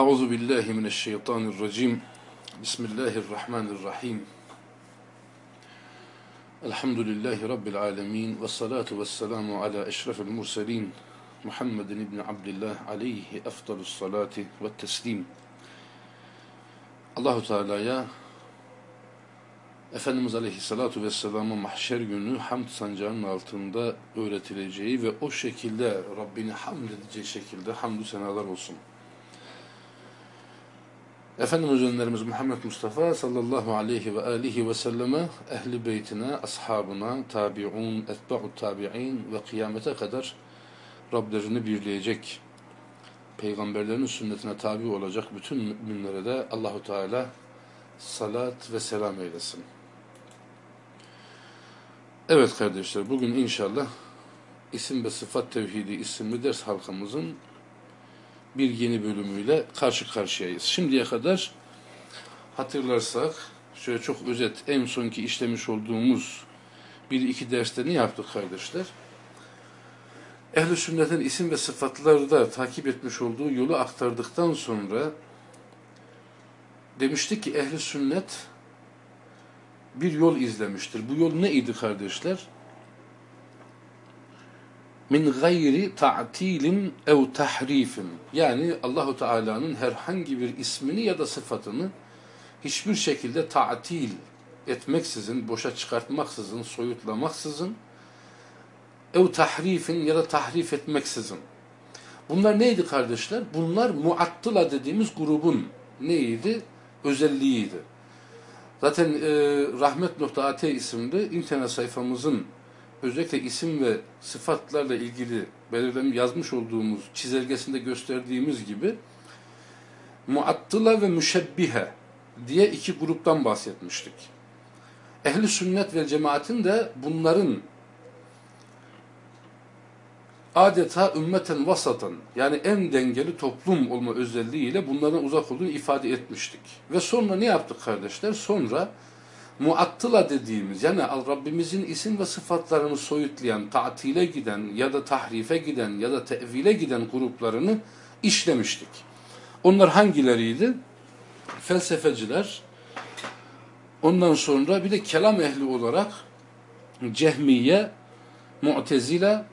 Euzu billahi mineşşeytanirracim. Bismillahirrahmanirrahim. Elhamdülillahi rabbil alamin ve salatu vesselamu ala eşrefil murselin Muhammedin ibn Abdullah aleyhi efdalus salati ve teslim. Allahu Teala'ya Efendimiz Aleyhisselatü Vesselam'ın mahşer günü hamd sancağının altında öğretileceği ve o şekilde Rabbini hamd edeceği şekilde hamdü senalar olsun. Efendimiz önlerimiz Muhammed Mustafa sallallahu aleyhi ve alihi ve selleme ehli beytine, ashabına, tabi'un, etba'u tabi'in ve kıyamete kadar Rablerini birleyecek, peygamberlerin sünnetine tabi olacak bütün müminlere de Allahu Teala salat ve selam eylesin. Evet kardeşler, bugün inşallah isim ve sıfat tevhidi isimli ders halkamızın bir yeni bölümüyle karşı karşıyayız. Şimdiye kadar hatırlarsak şöyle çok özet en sonki işlemiş olduğumuz bir iki derste ne yaptık kardeşler? Ehl-i sünnetin isim ve sıfatları da takip etmiş olduğu yolu aktardıktan sonra demiştik ki ehli sünnet bir yol izlemiştir. Bu yol neydi kardeşler? Min gayri ta'tilin ev tahrifin. Yani Allahu Teala'nın herhangi bir ismini ya da sıfatını hiçbir şekilde ta'til etmeksizin, boşa çıkartmaksızın, soyutlamaksızın ev tahrifin ya da tahrif etmeksizin. Bunlar neydi kardeşler? Bunlar muattıla dediğimiz grubun neydi? Özelliğiydi. Zaten e, rahmet.at isimli internet sayfamızın özellikle isim ve sıfatlarla ilgili belirlem yazmış olduğumuz çizelgesinde gösterdiğimiz gibi muattıla ve müşebbihe diye iki gruptan bahsetmiştik. Ehli sünnet ve cemaatin de bunların adeta ümmeten vasatan yani en dengeli toplum olma özelliğiyle bunlardan uzak olduğunu ifade etmiştik. Ve sonra ne yaptık kardeşler? Sonra muattıla dediğimiz yani Rabbimizin isim ve sıfatlarını soyutlayan, tatile giden ya da tahrife giden ya da tevile giden gruplarını işlemiştik. Onlar hangileriydi? Felsefeciler, ondan sonra bir de kelam ehli olarak Cehmiye, Mu'tezile,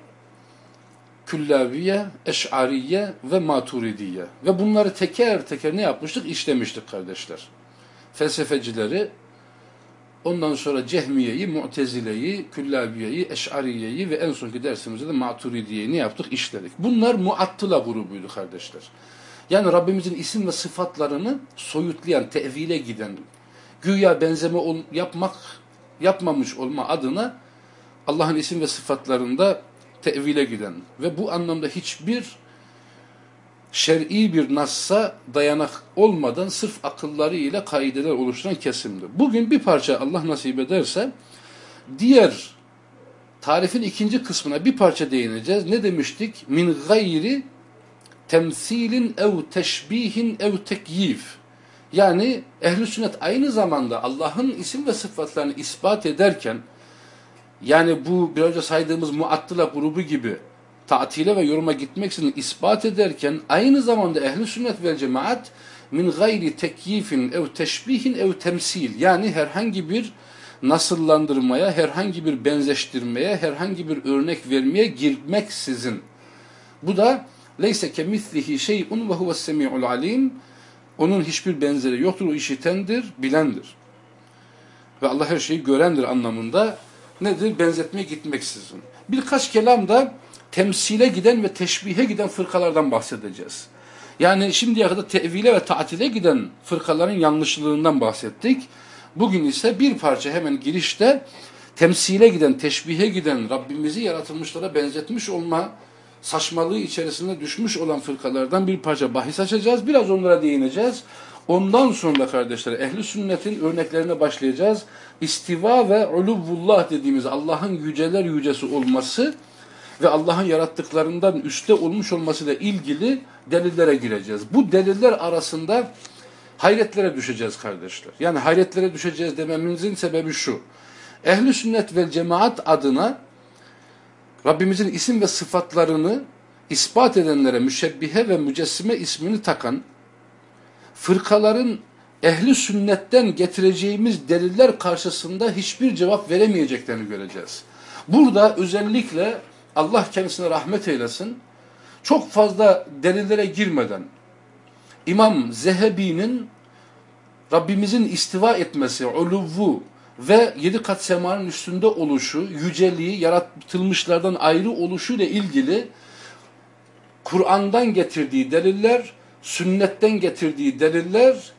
Küllabiye, Eş'ariye ve Maturidiye. Ve bunları teker teker ne yapmıştık? İşlemiştik kardeşler. Felsefecileri, ondan sonra Cehmiye'yi, Mu'tezile'yi, Küllabiye'yi, Eş'ariye'yi ve en sonki dersimizde de Maturidiye'yi ne yaptık? İşledik. Bunlar muattıla grubuydu kardeşler. Yani Rabbimizin isim ve sıfatlarını soyutlayan, tevile giden, güya benzeme ol, yapmak, yapmamış olma adına Allah'ın isim ve sıfatlarında tevile giden ve bu anlamda hiçbir şer'i bir nassa dayanak olmadan sırf akılları ile kaideler oluşturan kesimdir. Bugün bir parça Allah nasip ederse diğer tarifin ikinci kısmına bir parça değineceğiz. Ne demiştik? Min gayri temsilin ev teşbihin ev tekyif. Yani ehli sünnet aynı zamanda Allah'ın isim ve sıfatlarını ispat ederken yani bu bir önce saydığımız muattıla grubu gibi tatile ve yoruma gitmek için ispat ederken aynı zamanda ehli sünnet ve cemaat min gayri tekyifin ev teşbihin ev temsil yani herhangi bir nasıllandırmaya, herhangi bir benzeştirmeye, herhangi bir örnek vermeye girmeksizin. Bu da leyse kemislihi şey'un ve huves semi'ul alim. Onun hiçbir benzeri yoktur, o işitendir, bilendir. Ve Allah her şeyi görendir anlamında nedir? Benzetmeye gitmeksizin. Birkaç kelam da temsile giden ve teşbihe giden fırkalardan bahsedeceğiz. Yani şimdiye kadar tevile ve tatile giden fırkaların yanlışlığından bahsettik. Bugün ise bir parça hemen girişte temsile giden, teşbihe giden, Rabbimizi yaratılmışlara benzetmiş olma saçmalığı içerisinde düşmüş olan fırkalardan bir parça bahis açacağız. Biraz onlara değineceğiz. Ondan sonra kardeşler ehli sünnetin örneklerine başlayacağız. İstiva ve uluvullah dediğimiz Allah'ın yüceler yücesi olması ve Allah'ın yarattıklarından üstte olmuş olmasıyla ilgili delillere gireceğiz. Bu deliller arasında hayretlere düşeceğiz kardeşler. Yani hayretlere düşeceğiz dememizin sebebi şu. Ehli sünnet ve cemaat adına Rabbimizin isim ve sıfatlarını ispat edenlere müşebbihe ve mücessime ismini takan fırkaların ehli sünnetten getireceğimiz deliller karşısında hiçbir cevap veremeyeceklerini göreceğiz. Burada özellikle Allah kendisine rahmet eylesin, çok fazla delillere girmeden İmam Zehebi'nin Rabbimizin istiva etmesi, uluvu ve yedi kat semanın üstünde oluşu, yüceliği, yaratılmışlardan ayrı oluşu ile ilgili Kur'an'dan getirdiği deliller, sünnetten getirdiği deliller,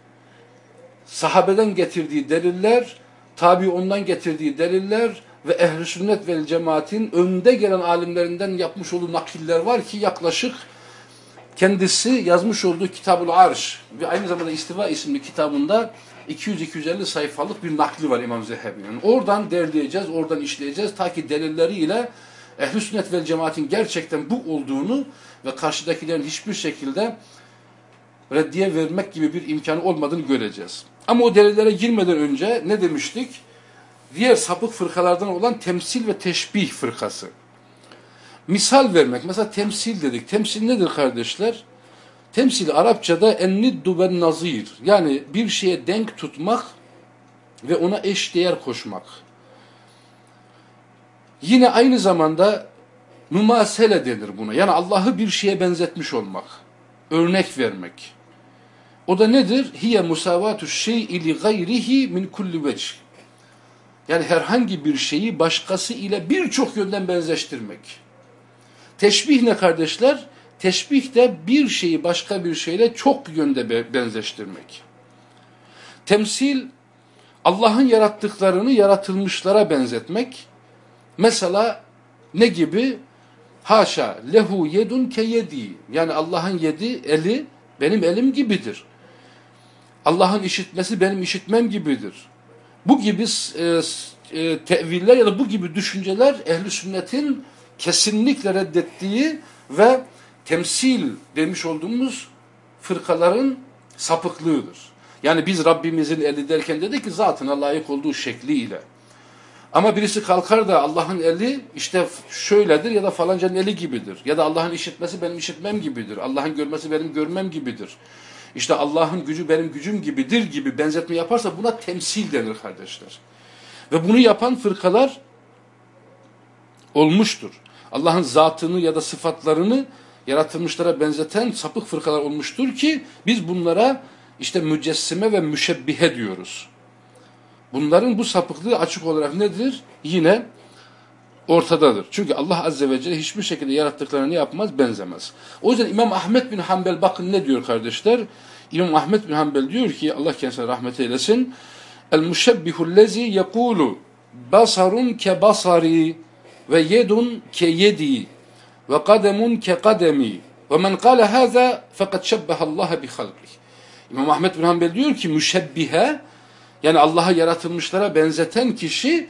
sahabeden getirdiği deliller, tabi ondan getirdiği deliller ve ehl sünnet ve cemaatin önde gelen alimlerinden yapmış olduğu nakiller var ki yaklaşık kendisi yazmış olduğu Kitabul Arş ve aynı zamanda İstiva isimli kitabında 200-250 sayfalık bir nakli var İmam Zehebi'nin. Oradan derleyeceğiz, oradan işleyeceğiz ta ki delilleriyle ehl sünnet ve cemaatin gerçekten bu olduğunu ve karşıdakilerin hiçbir şekilde reddiye vermek gibi bir imkanı olmadığını göreceğiz. Ama o delillere girmeden önce ne demiştik? Diğer sapık fırkalardan olan temsil ve teşbih fırkası. Misal vermek. Mesela temsil dedik. Temsil nedir kardeşler? Temsil Arapçada enniddu ben nazir. Yani bir şeye denk tutmak ve ona eş değer koşmak. Yine aynı zamanda mümasele denir buna. Yani Allah'ı bir şeye benzetmiş olmak. Örnek vermek. O da nedir? Hiye musavatu şey'i li gayrihi min kulli vecih. Yani herhangi bir şeyi başkası ile birçok yönden benzeştirmek. Teşbih ne kardeşler? Teşbih de bir şeyi başka bir şeyle çok yönde benzeştirmek. Temsil, Allah'ın yarattıklarını yaratılmışlara benzetmek. Mesela ne gibi? Haşa, lehu yedun ke yedi. Yani Allah'ın yedi, eli benim elim gibidir. Allah'ın işitmesi benim işitmem gibidir. Bu gibi e, e, teviller ya da bu gibi düşünceler ehli sünnetin kesinlikle reddettiği ve temsil demiş olduğumuz fırkaların sapıklığıdır. Yani biz Rabbimizin eli derken dedik ki zatına layık olduğu şekliyle. Ama birisi kalkar da Allah'ın eli işte şöyledir ya da falancanın eli gibidir. Ya da Allah'ın işitmesi benim işitmem gibidir. Allah'ın görmesi benim görmem gibidir. İşte Allah'ın gücü benim gücüm gibidir gibi benzetme yaparsa buna temsil denir kardeşler. Ve bunu yapan fırkalar olmuştur. Allah'ın zatını ya da sıfatlarını yaratılmışlara benzeten sapık fırkalar olmuştur ki biz bunlara işte mücessime ve müşebbihe diyoruz. Bunların bu sapıklığı açık olarak nedir? Yine ortadadır. Çünkü Allah Azze ve Celle hiçbir şekilde yarattıklarını yapmaz, benzemez. O yüzden İmam Ahmet bin Hanbel bakın ne diyor kardeşler? İmam Ahmet bin Hanbel diyor ki Allah kendisine rahmet eylesin. El müşebbihullezi yekulu basarun ke basari ve yedun ke yedi ve kademun ke kademi ve men kâle hâzâ fakat şebbehallaha bi halkih. İmam Ahmet bin Hanbel diyor ki müşebbihe yani Allah'a yaratılmışlara benzeten kişi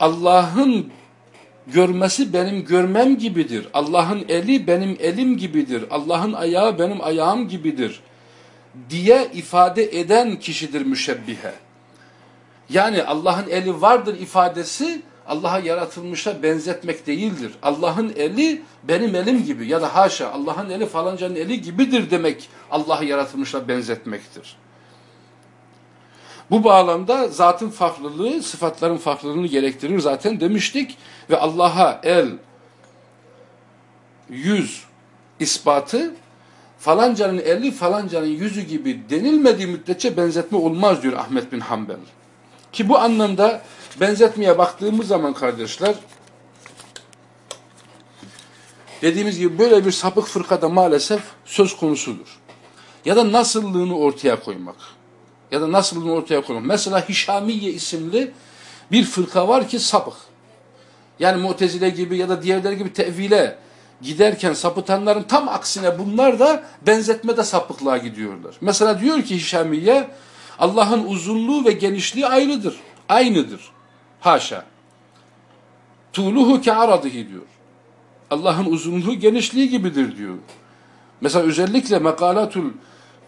Allah'ın görmesi benim görmem gibidir. Allah'ın eli benim elim gibidir. Allah'ın ayağı benim ayağım gibidir diye ifade eden kişidir müşebbihe. Yani Allah'ın eli vardır ifadesi Allah'a yaratılmışa benzetmek değildir. Allah'ın eli benim elim gibi ya da haşa Allah'ın eli falancanın eli gibidir demek Allah'ı yaratılmışa benzetmektir. Bu bağlamda zatın farklılığı, sıfatların farklılığını gerektirir zaten demiştik. Ve Allah'a el, yüz ispatı falancanın eli falancanın yüzü gibi denilmediği müddetçe benzetme olmaz diyor Ahmet bin Hanbel. Ki bu anlamda benzetmeye baktığımız zaman kardeşler dediğimiz gibi böyle bir sapık fırkada maalesef söz konusudur. Ya da nasıllığını ortaya koymak. Ya da nasıllığını ortaya koymak. Mesela Hişamiye isimli bir fırka var ki sapık. Yani Mu'tezile gibi ya da diğerleri gibi tevile giderken sapıtanların tam aksine bunlar da benzetmede sapıklığa gidiyorlar. Mesela diyor ki Hişamiye Allah'ın uzunluğu ve genişliği ayrıdır. Aynıdır. Haşa. Tuğluhu ke aradihi diyor. Allah'ın uzunluğu genişliği gibidir diyor. Mesela özellikle Mekalatul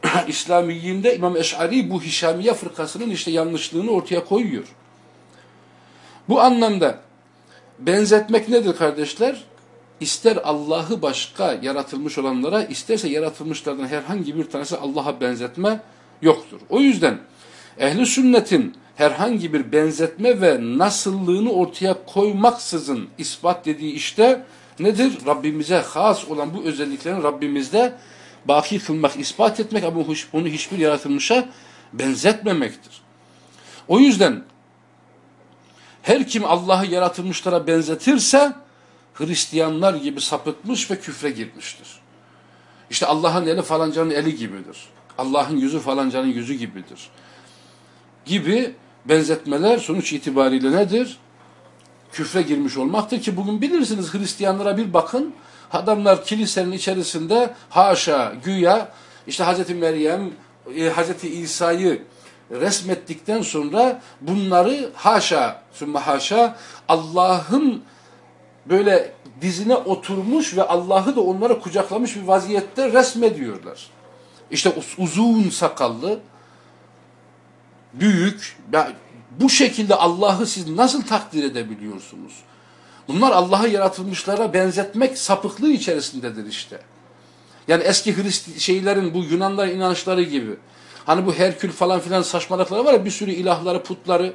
İslamiyinde İmam Eş'ari bu Hişamiye fırkasının işte yanlışlığını ortaya koyuyor. Bu anlamda benzetmek nedir kardeşler? İster Allah'ı başka yaratılmış olanlara, isterse yaratılmışlardan herhangi bir tanesi Allah'a benzetme yoktur. O yüzden ehli sünnetin herhangi bir benzetme ve nasıllığını ortaya koymaksızın ispat dediği işte nedir? Rabbimize has olan bu özelliklerin Rabbimizde baki kılmak, ispat etmek ama bunu hiçbir yaratılmışa benzetmemektir. O yüzden her kim Allah'ı yaratılmışlara benzetirse Hristiyanlar gibi sapıtmış ve küfre girmiştir. İşte Allah'ın eli falancanın eli gibidir. Allah'ın yüzü falancanın yüzü gibidir. Gibi benzetmeler sonuç itibariyle nedir? Küfre girmiş olmaktır ki bugün bilirsiniz Hristiyanlara bir bakın. Adamlar kilisenin içerisinde haşa, güya işte Hazreti Meryem, e, Hazreti İsa'yı resmettikten sonra bunları haşa, sümme haşa Allah'ın böyle dizine oturmuş ve Allah'ı da onlara kucaklamış bir vaziyette resmediyorlar. İşte uzun sakallı, büyük, bu şekilde Allah'ı siz nasıl takdir edebiliyorsunuz? Bunlar Allah'ı yaratılmışlara benzetmek sapıklığı içerisindedir işte. Yani eski Hrist şeylerin bu Yunanlar inançları gibi. Hani bu Herkül falan filan saçmalıkları var ya bir sürü ilahları, putları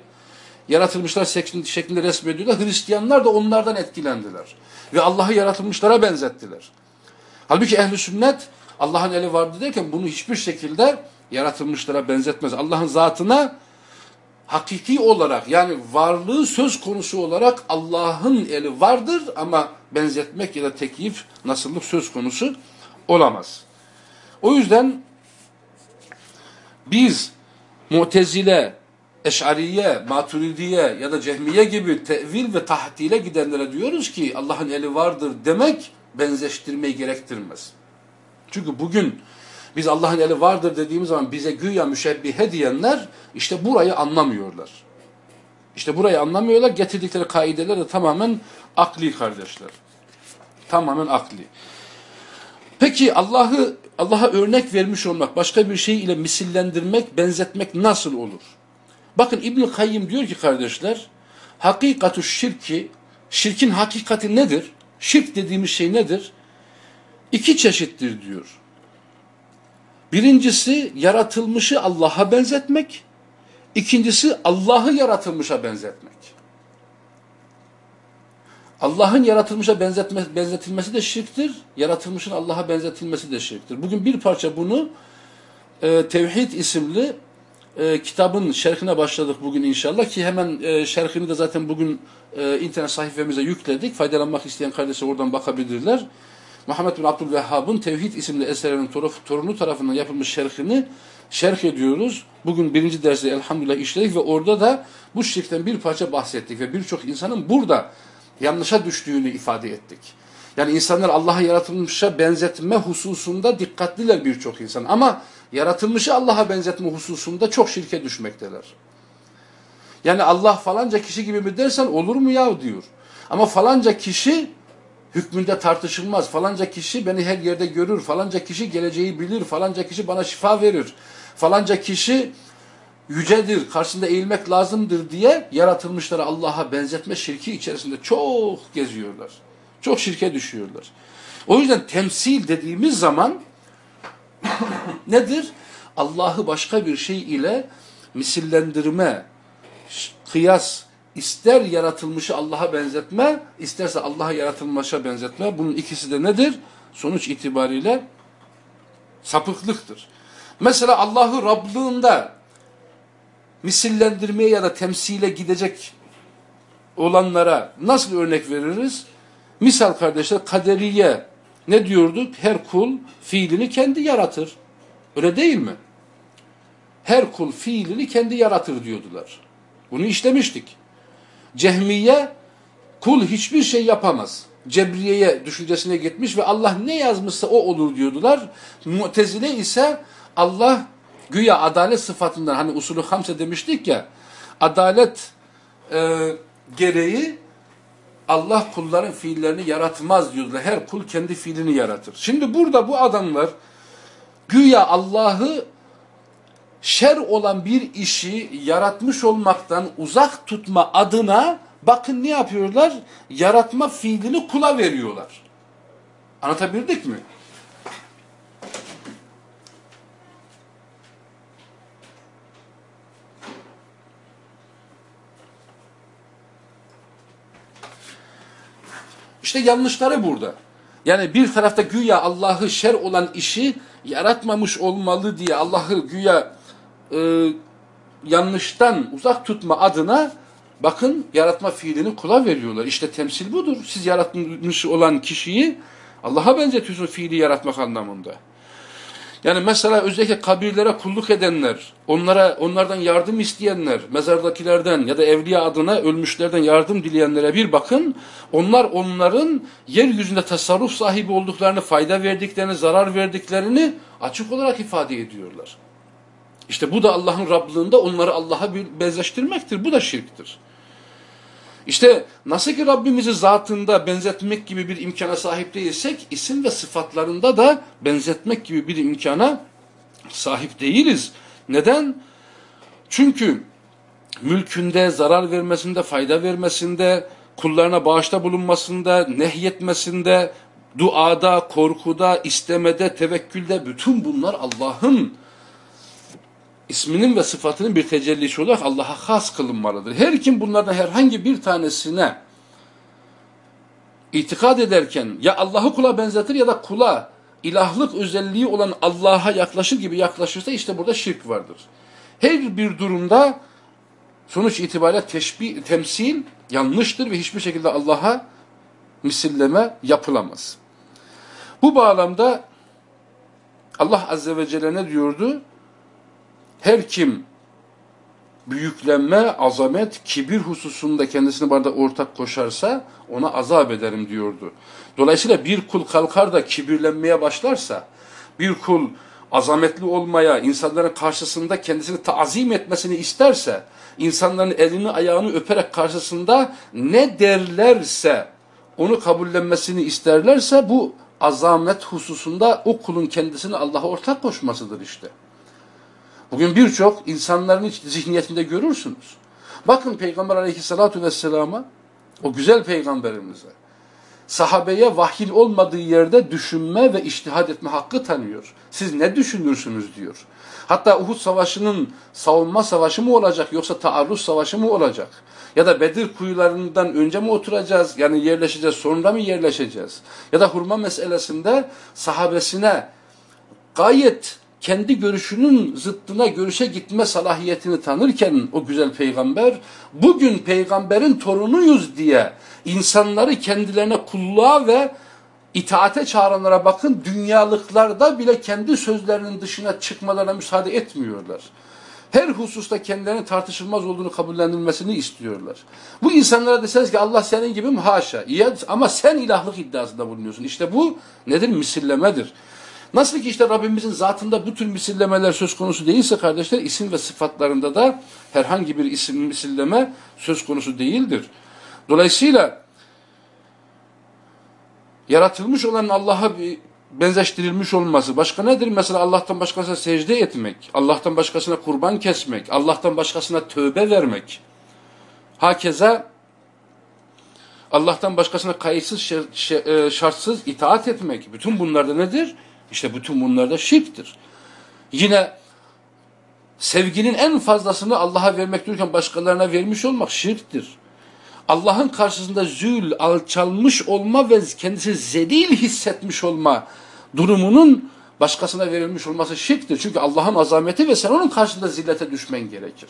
yaratılmışlar şeklinde resmediyorlar. Hristiyanlar da onlardan etkilendiler. Ve Allah'ı yaratılmışlara benzettiler. Halbuki ehli sünnet Allah'ın eli vardı derken bunu hiçbir şekilde yaratılmışlara benzetmez. Allah'ın zatına hakiki olarak yani varlığı söz konusu olarak Allah'ın eli vardır ama benzetmek ya da tekyif nasıllık söz konusu olamaz. O yüzden biz Mu'tezile, Eş'ariye, Maturidiye ya da Cehmiye gibi tevil ve tahtile gidenlere diyoruz ki Allah'ın eli vardır demek benzeştirmeyi gerektirmez. Çünkü bugün biz Allah'ın eli vardır dediğimiz zaman bize güya müşebbihe diyenler işte burayı anlamıyorlar. İşte burayı anlamıyorlar. Getirdikleri kaideler de tamamen akli kardeşler. Tamamen akli. Peki Allah'ı Allah'a örnek vermiş olmak, başka bir şey ile misillendirmek, benzetmek nasıl olur? Bakın İbn Kayyim diyor ki kardeşler, hakikatu şirki, şirkin hakikati nedir? Şirk dediğimiz şey nedir? İki çeşittir diyor. Birincisi yaratılmışı Allah'a benzetmek, ikincisi Allah'ı yaratılmışa benzetmek. Allah'ın yaratılmışa benzetme, benzetilmesi de şirktir. Yaratılmışın Allah'a benzetilmesi de şirktir. Bugün bir parça bunu e, Tevhid isimli e, kitabın şerhine başladık bugün inşallah ki hemen e, şerhini de zaten bugün e, internet sayfamıza yükledik. Faydalanmak isteyen kardeşler oradan bakabilirler. Muhammed bin Abdülvehhab'ın Tevhid isimli eserinin torunu tarafından yapılmış şerhini şerh ediyoruz. Bugün birinci derste elhamdülillah işledik ve orada da bu şirkten bir parça bahsettik ve birçok insanın burada yanlışa düştüğünü ifade ettik. Yani insanlar Allah'a yaratılmışa benzetme hususunda dikkatliler birçok insan. Ama yaratılmışı Allah'a benzetme hususunda çok şirke düşmekteler. Yani Allah falanca kişi gibi mi dersen olur mu ya diyor. Ama falanca kişi hükmünde tartışılmaz. Falanca kişi beni her yerde görür. Falanca kişi geleceği bilir. Falanca kişi bana şifa verir. Falanca kişi yücedir, karşısında eğilmek lazımdır diye yaratılmışları Allah'a benzetme şirki içerisinde çok geziyorlar. Çok şirke düşüyorlar. O yüzden temsil dediğimiz zaman nedir? Allah'ı başka bir şey ile misillendirme, kıyas, ister yaratılmışı Allah'a benzetme, isterse Allah'a yaratılmışa benzetme. Bunun ikisi de nedir? Sonuç itibariyle sapıklıktır. Mesela Allah'ı Rablığında misillendirmeye ya da temsile gidecek olanlara nasıl örnek veririz? Misal kardeşler kaderiye ne diyorduk? Her kul fiilini kendi yaratır. Öyle değil mi? Her kul fiilini kendi yaratır diyordular. Bunu işlemiştik. Cehmiye kul hiçbir şey yapamaz. Cebriye'ye düşüncesine gitmiş ve Allah ne yazmışsa o olur diyordular. Mu'tezile ise Allah güya adalet sıfatından hani usulü hamse demiştik ya adalet e, gereği Allah kulların fiillerini yaratmaz diyorlar. Her kul kendi fiilini yaratır. Şimdi burada bu adamlar güya Allah'ı şer olan bir işi yaratmış olmaktan uzak tutma adına bakın ne yapıyorlar? Yaratma fiilini kula veriyorlar. Anlatabildik mi? İşte yanlışları burada. Yani bir tarafta güya Allah'ı şer olan işi yaratmamış olmalı diye Allah'ı güya e, yanlıştan uzak tutma adına bakın yaratma fiilini kula veriyorlar. İşte temsil budur. Siz yaratmış olan kişiyi Allah'a benzetiyorsun fiili yaratmak anlamında. Yani mesela özellikle kabirlere kulluk edenler, onlara onlardan yardım isteyenler, mezardakilerden ya da evliya adına ölmüşlerden yardım dileyenlere bir bakın. Onlar onların yeryüzünde tasarruf sahibi olduklarını, fayda verdiklerini, zarar verdiklerini açık olarak ifade ediyorlar. İşte bu da Allah'ın Rablığında onları Allah'a benzeştirmektir. Bu da şirktir. İşte nasıl ki Rabbimizi zatında benzetmek gibi bir imkana sahip değilsek, isim ve sıfatlarında da benzetmek gibi bir imkana sahip değiliz. Neden? Çünkü mülkünde, zarar vermesinde, fayda vermesinde, kullarına bağışta bulunmasında, nehyetmesinde, duada, korkuda, istemede, tevekkülde bütün bunlar Allah'ın isminin ve sıfatının bir tecellisi olarak Allah'a has kılınmalıdır. Her kim bunlardan herhangi bir tanesine itikad ederken ya Allah'ı kula benzetir ya da kula ilahlık özelliği olan Allah'a yaklaşır gibi yaklaşırsa işte burada şirk vardır. Her bir durumda sonuç itibariyle teşbih, temsil yanlıştır ve hiçbir şekilde Allah'a misilleme yapılamaz. Bu bağlamda Allah Azze ve Celle ne diyordu? Her kim büyüklenme, azamet, kibir hususunda kendisini bana ortak koşarsa ona azap ederim diyordu. Dolayısıyla bir kul kalkar da kibirlenmeye başlarsa, bir kul azametli olmaya, insanların karşısında kendisini tazim etmesini isterse, insanların elini ayağını öperek karşısında ne derlerse onu kabullenmesini isterlerse bu azamet hususunda o kulun kendisini Allah'a ortak koşmasıdır işte. Bugün birçok insanların zihniyetinde görürsünüz. Bakın Peygamber aleyhissalatu vesselama, o güzel peygamberimize, sahabeye vahyin olmadığı yerde düşünme ve iştihad etme hakkı tanıyor. Siz ne düşünürsünüz diyor. Hatta Uhud savaşının savunma savaşı mı olacak yoksa taarruz savaşı mı olacak? Ya da Bedir kuyularından önce mi oturacağız yani yerleşeceğiz sonra mı yerleşeceğiz? Ya da hurma meselesinde sahabesine gayet kendi görüşünün zıttına görüşe gitme salahiyetini tanırken o güzel peygamber bugün peygamberin torunuyuz diye insanları kendilerine kulluğa ve itaate çağıranlara bakın dünyalıklarda bile kendi sözlerinin dışına çıkmalarına müsaade etmiyorlar. Her hususta kendilerinin tartışılmaz olduğunu kabullenilmesini istiyorlar. Bu insanlara deseniz ki Allah senin gibi mi? Haşa. İyi, ama sen ilahlık iddiasında bulunuyorsun. İşte bu nedir? Misillemedir. Nasıl ki işte Rabbimizin zatında bu tür misillemeler söz konusu değilse kardeşler isim ve sıfatlarında da herhangi bir isim misilleme söz konusu değildir. Dolayısıyla yaratılmış olan Allah'a benzeştirilmiş olması başka nedir? Mesela Allah'tan başkasına secde etmek, Allah'tan başkasına kurban kesmek, Allah'tan başkasına tövbe vermek. Hakeza Allah'tan başkasına kayıtsız e, şartsız itaat etmek. Bütün bunlar da nedir? İşte bütün bunlar da şirktir. Yine sevginin en fazlasını Allah'a vermek dururken başkalarına vermiş olmak şirktir. Allah'ın karşısında zül, alçalmış olma ve kendisi zelil hissetmiş olma durumunun başkasına verilmiş olması şirktir. Çünkü Allah'ın azameti ve sen onun karşısında zillete düşmen gerekir.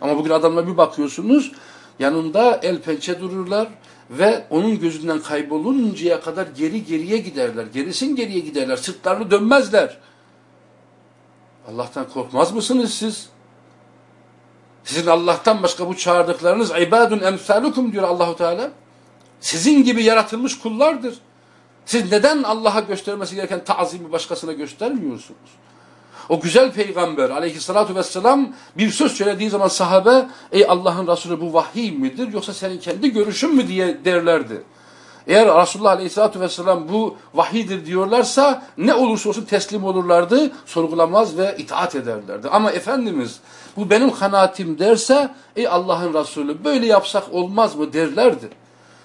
Ama bugün adamla bir bakıyorsunuz yanında el pençe dururlar, ve onun gözünden kayboluncaya kadar geri geriye giderler. Gerisin geriye giderler. Sırtlarını dönmezler. Allah'tan korkmaz mısınız siz? Sizin Allah'tan başka bu çağırdıklarınız ibadun emsalukum diyor Allahu Teala. Sizin gibi yaratılmış kullardır. Siz neden Allah'a göstermesi gereken tazimi başkasına göstermiyorsunuz? O güzel peygamber aleyhissalatu vesselam bir söz söylediği zaman sahabe ey Allah'ın Resulü bu vahiy midir yoksa senin kendi görüşün mü diye derlerdi. Eğer Resulullah Aleyhisselatü Vesselam bu vahidir diyorlarsa ne olursa olsun teslim olurlardı, sorgulamaz ve itaat ederlerdi. Ama Efendimiz bu benim kanaatim derse ey Allah'ın Resulü böyle yapsak olmaz mı derlerdi.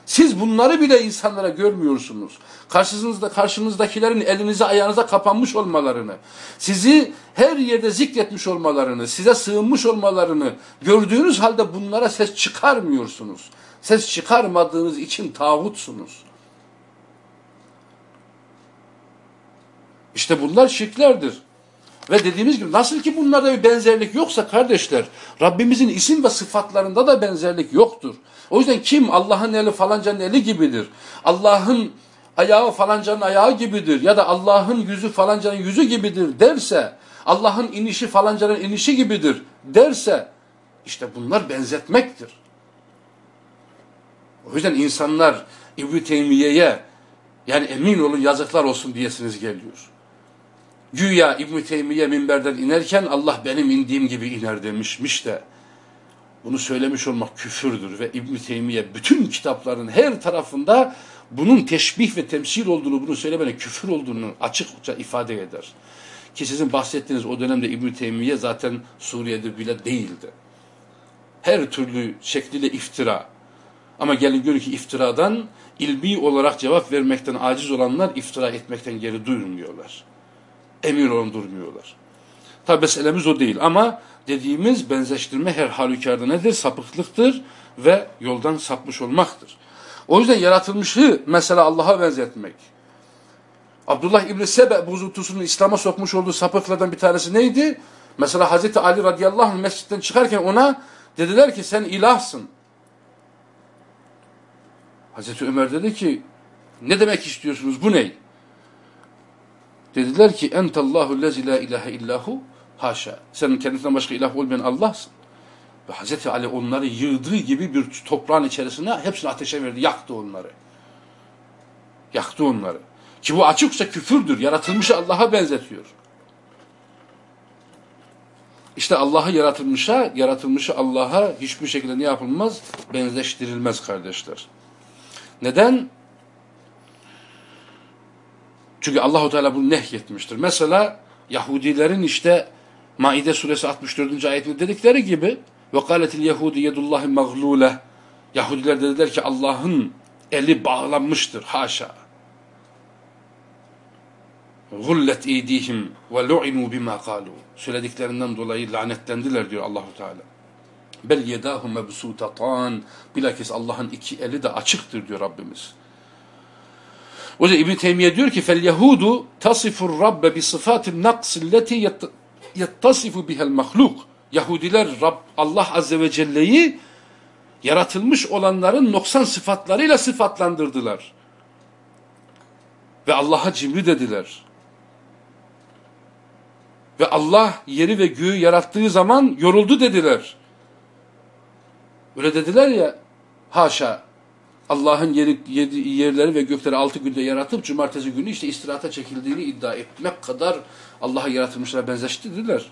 Siz bunları bile insanlara görmüyorsunuz karşınızda, karşınızdakilerin elinize ayağınıza kapanmış olmalarını, sizi her yerde zikretmiş olmalarını, size sığınmış olmalarını gördüğünüz halde bunlara ses çıkarmıyorsunuz. Ses çıkarmadığınız için tağutsunuz. İşte bunlar şirklerdir. Ve dediğimiz gibi nasıl ki bunlarda bir benzerlik yoksa kardeşler Rabbimizin isim ve sıfatlarında da benzerlik yoktur. O yüzden kim Allah'ın eli falancanın eli gibidir. Allah'ın ayağı falancanın ayağı gibidir ya da Allah'ın yüzü falancanın yüzü gibidir derse Allah'ın inişi falancanın inişi gibidir derse işte bunlar benzetmektir. O yüzden insanlar İbn-i Teymiye'ye yani emin olun yazıklar olsun diyesiniz geliyor. Güya İbn-i Teymiye minberden inerken Allah benim indiğim gibi iner demişmiş de bunu söylemiş olmak küfürdür ve İbn-i Teymiye bütün kitapların her tarafında bunun teşbih ve temsil olduğunu, bunu söylemene küfür olduğunu açıkça ifade eder. Ki sizin bahsettiğiniz o dönemde İbn-i Teymiye zaten Suriye'de bile değildi. Her türlü şekliyle iftira. Ama gelin görün ki iftiradan ilmi olarak cevap vermekten aciz olanlar iftira etmekten geri durmuyorlar. Emir olun. Tabi meselemiz o değil ama dediğimiz benzeştirme her halükarda nedir? Sapıklıktır ve yoldan sapmış olmaktır. O yüzden yaratılmışı mesela Allah'a benzetmek. Abdullah İbni Sebe bozuntusunu İslam'a sokmuş olduğu sapıklardan bir tanesi neydi? Mesela Hazreti Ali radıyallahu anh mescitten çıkarken ona dediler ki sen ilahsın. Hazreti Ömer dedi ki ne demek istiyorsunuz bu ney? Dediler ki entallahu lezi la ilahe illahu haşa. Senin kendinden başka ilah olmayan Allah'sın. Ve Hazreti Ali onları yığdığı gibi bir toprağın içerisine hepsini ateşe verdi. Yaktı onları. Yaktı onları. Ki bu açıkça küfürdür. Yaratılmışı Allah'a benzetiyor. İşte Allah'ı yaratılmışa, yaratılmışı Allah'a hiçbir şekilde ne yapılmaz? Benzeştirilmez kardeşler. Neden? Çünkü Allahu Teala bunu nehyetmiştir. Mesela Yahudilerin işte Maide suresi 64. ayetinde dedikleri gibi ve kâletil yehudi yedullahi mağlule Yahudiler dediler ki Allah'ın eli bağlanmıştır. Haşa. Eydihim ve lu'inu bima kalu. Söylediklerinden dolayı lanetlendiler diyor Allahu Teala. Bel yedahu mebsutatan. Bilakis Allah'ın iki eli de açıktır diyor Rabbimiz. O yüzden İbn Teymiye diyor ki fel yehudu tasifur rabbe bi sıfatin naqs allati yattasifu biha'l mahluk. Yahudiler Rab Allah azze ve celle'yi yaratılmış olanların noksan sıfatlarıyla sıfatlandırdılar. Ve Allah'a cimri dediler. Ve Allah yeri ve göğü yarattığı zaman yoruldu dediler. Öyle dediler ya haşa Allah'ın yeri, yerleri ve gökleri altı günde yaratıp cumartesi günü işte istirahata çekildiğini iddia etmek kadar Allah'a yaratılmışlara benzeştirdiler.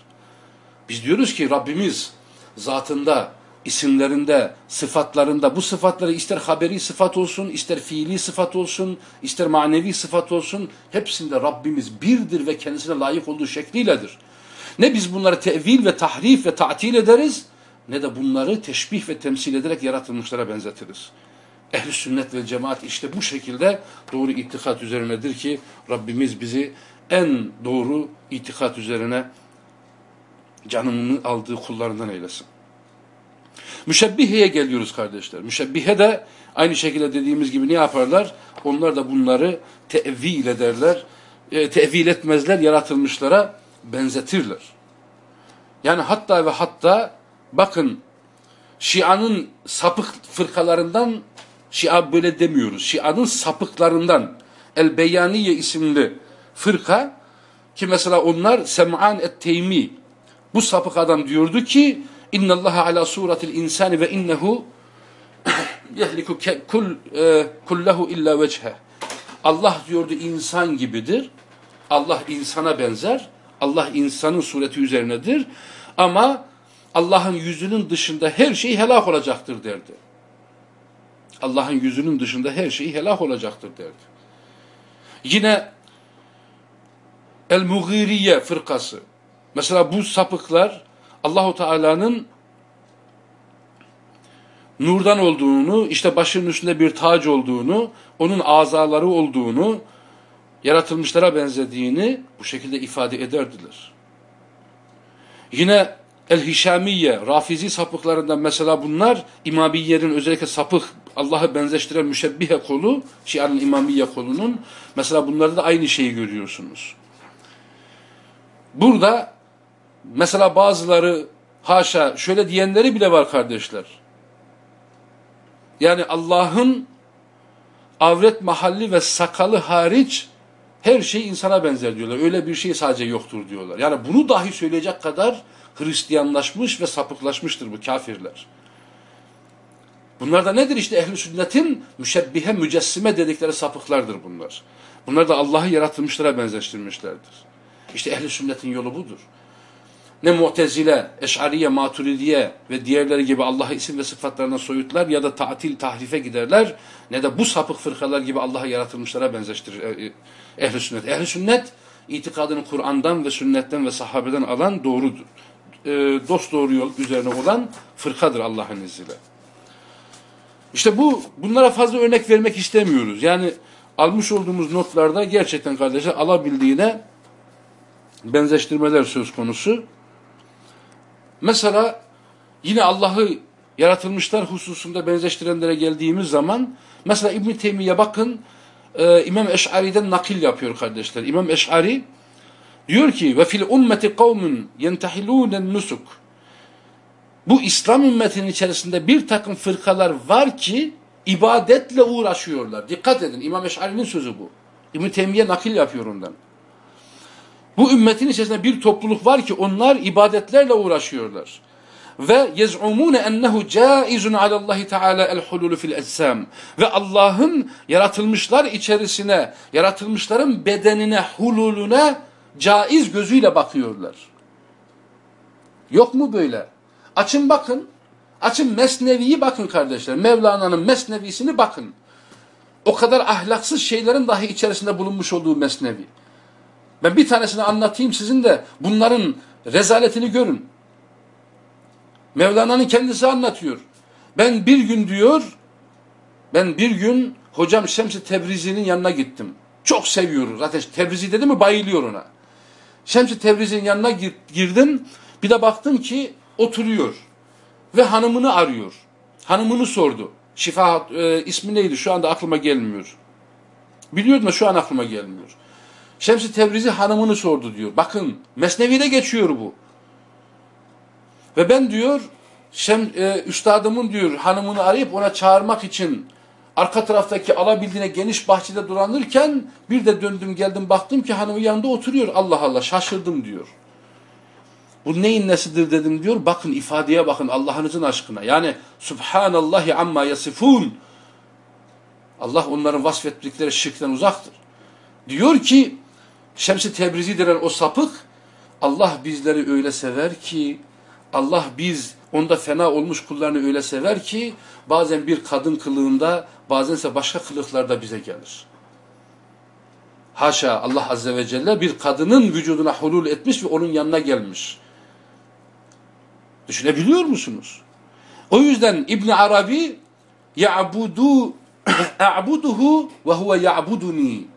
Biz diyoruz ki Rabbimiz zatında, isimlerinde, sıfatlarında bu sıfatları ister haberi sıfat olsun, ister fiili sıfat olsun, ister manevi sıfat olsun hepsinde Rabbimiz birdir ve kendisine layık olduğu şekliyledir. Ne biz bunları tevil ve tahrif ve ta'til ederiz ne de bunları teşbih ve temsil ederek yaratılmışlara benzetiriz. Ehl-i sünnet ve cemaat işte bu şekilde doğru itikat üzerinedir ki Rabbimiz bizi en doğru itikat üzerine canını aldığı kullarından eylesin. Müşebbiheye geliyoruz kardeşler. Müşebbihe de aynı şekilde dediğimiz gibi ne yaparlar? Onlar da bunları tevil ederler. E, tevil etmezler, yaratılmışlara benzetirler. Yani hatta ve hatta bakın Şia'nın sapık fırkalarından Şia böyle demiyoruz. Şia'nın sapıklarından El-Beyaniye isimli fırka ki mesela onlar Sem'an et-Teymi bu sapık adam diyordu ki innallaha ala suratil insani ve innehu yehliku kul e, kullahu illa vechhe. Allah diyordu insan gibidir. Allah insana benzer. Allah insanın sureti üzerinedir. Ama Allah'ın yüzünün dışında her şey helak olacaktır derdi. Allah'ın yüzünün dışında her şey helak olacaktır derdi. Yine El-Mughiriye fırkası. Mesela bu sapıklar Allahu Teala'nın nurdan olduğunu, işte başının üstünde bir tac olduğunu, onun azaları olduğunu, yaratılmışlara benzediğini bu şekilde ifade ederdiler. Yine El-Hişamiye, Rafizi sapıklarından mesela bunlar İmamiye'nin özellikle sapık Allah'ı benzeştiren müşebbihe kolu, Şia'nın İmamiye kolunun mesela bunlarda da aynı şeyi görüyorsunuz. burada mesela bazıları haşa şöyle diyenleri bile var kardeşler. Yani Allah'ın avret mahalli ve sakalı hariç her şey insana benzer diyorlar. Öyle bir şey sadece yoktur diyorlar. Yani bunu dahi söyleyecek kadar Hristiyanlaşmış ve sapıklaşmıştır bu kafirler. Bunlar da nedir işte ehli sünnetin müşebbihe mücessime dedikleri sapıklardır bunlar. Bunlar da Allah'ı yaratılmışlara benzeştirmişlerdir. İşte ehli sünnetin yolu budur. Ne mu'tezile, eş'ariye, maturidiye ve diğerleri gibi Allah'a isim ve sıfatlarına soyutlar ya da tatil, tahrife giderler ne de bu sapık fırkalar gibi Allah'a yaratılmışlara benzeştirir e, e, ehli sünnet. Ehli sünnet itikadını Kur'an'dan ve sünnetten ve sahabeden alan doğrudur. E, dost doğru yol üzerine olan fırkadır Allah'ın izniyle. İşte bu bunlara fazla örnek vermek istemiyoruz. Yani almış olduğumuz notlarda gerçekten kardeşler alabildiğine benzeştirmeler söz konusu. Mesela yine Allah'ı yaratılmışlar hususunda benzeştirenlere geldiğimiz zaman mesela İbn Teymiye bakın e, İmam Eş'ari'den nakil yapıyor kardeşler. İmam Eş'ari diyor ki ve fil ummeti kavmun yentahilûnen nusuk bu İslam ümmetinin içerisinde bir takım fırkalar var ki ibadetle uğraşıyorlar. Dikkat edin İmam Eş'ari'nin sözü bu. İbn Teymiye nakil yapıyor ondan. Bu ümmetin içerisinde bir topluluk var ki onlar ibadetlerle uğraşıyorlar. Ve yez'umune ennehu caizun alallahi teala el hululu fil eczam. Ve Allah'ın yaratılmışlar içerisine, yaratılmışların bedenine, hululuna caiz gözüyle bakıyorlar. Yok mu böyle? Açın bakın. Açın Mesnevi'yi bakın kardeşler. Mevlana'nın Mesnevi'sini bakın. O kadar ahlaksız şeylerin dahi içerisinde bulunmuş olduğu Mesnevi. Ben bir tanesini anlatayım sizin de bunların rezaletini görün. Mevlana'nın kendisi anlatıyor. Ben bir gün diyor, ben bir gün hocam Şems-i Tebrizi'nin yanına gittim. Çok seviyorum. Zaten Tebrizi dedi mi bayılıyor ona. Şems-i Tebrizi'nin yanına girdim. Bir de baktım ki oturuyor. Ve hanımını arıyor. Hanımını sordu. Şifa e, ismi neydi şu anda aklıma gelmiyor. Biliyordum da şu an aklıma gelmiyor. Şems-i Tebrizi hanımını sordu diyor. Bakın Mesnevi'de geçiyor bu. Ve ben diyor Şem, e, üstadımın diyor hanımını arayıp ona çağırmak için arka taraftaki alabildiğine geniş bahçede duranırken bir de döndüm geldim baktım ki hanımı yanında oturuyor. Allah Allah şaşırdım diyor. Bu neyin nesidir dedim diyor. Bakın ifadeye bakın Allah'ınızın aşkına. Yani Subhanallahi amma yasifun. Allah onların vasfettikleri şirkten uzaktır. Diyor ki Şems-i Tebrizi denen o sapık Allah bizleri öyle sever ki Allah biz onda fena olmuş kullarını öyle sever ki bazen bir kadın kılığında bazense başka kılıklarda bize gelir. Haşa Allah Azze ve Celle bir kadının vücuduna hulul etmiş ve onun yanına gelmiş. Düşünebiliyor musunuz? O yüzden İbn Arabi ya'budu a'buduhu ve huve ya'buduni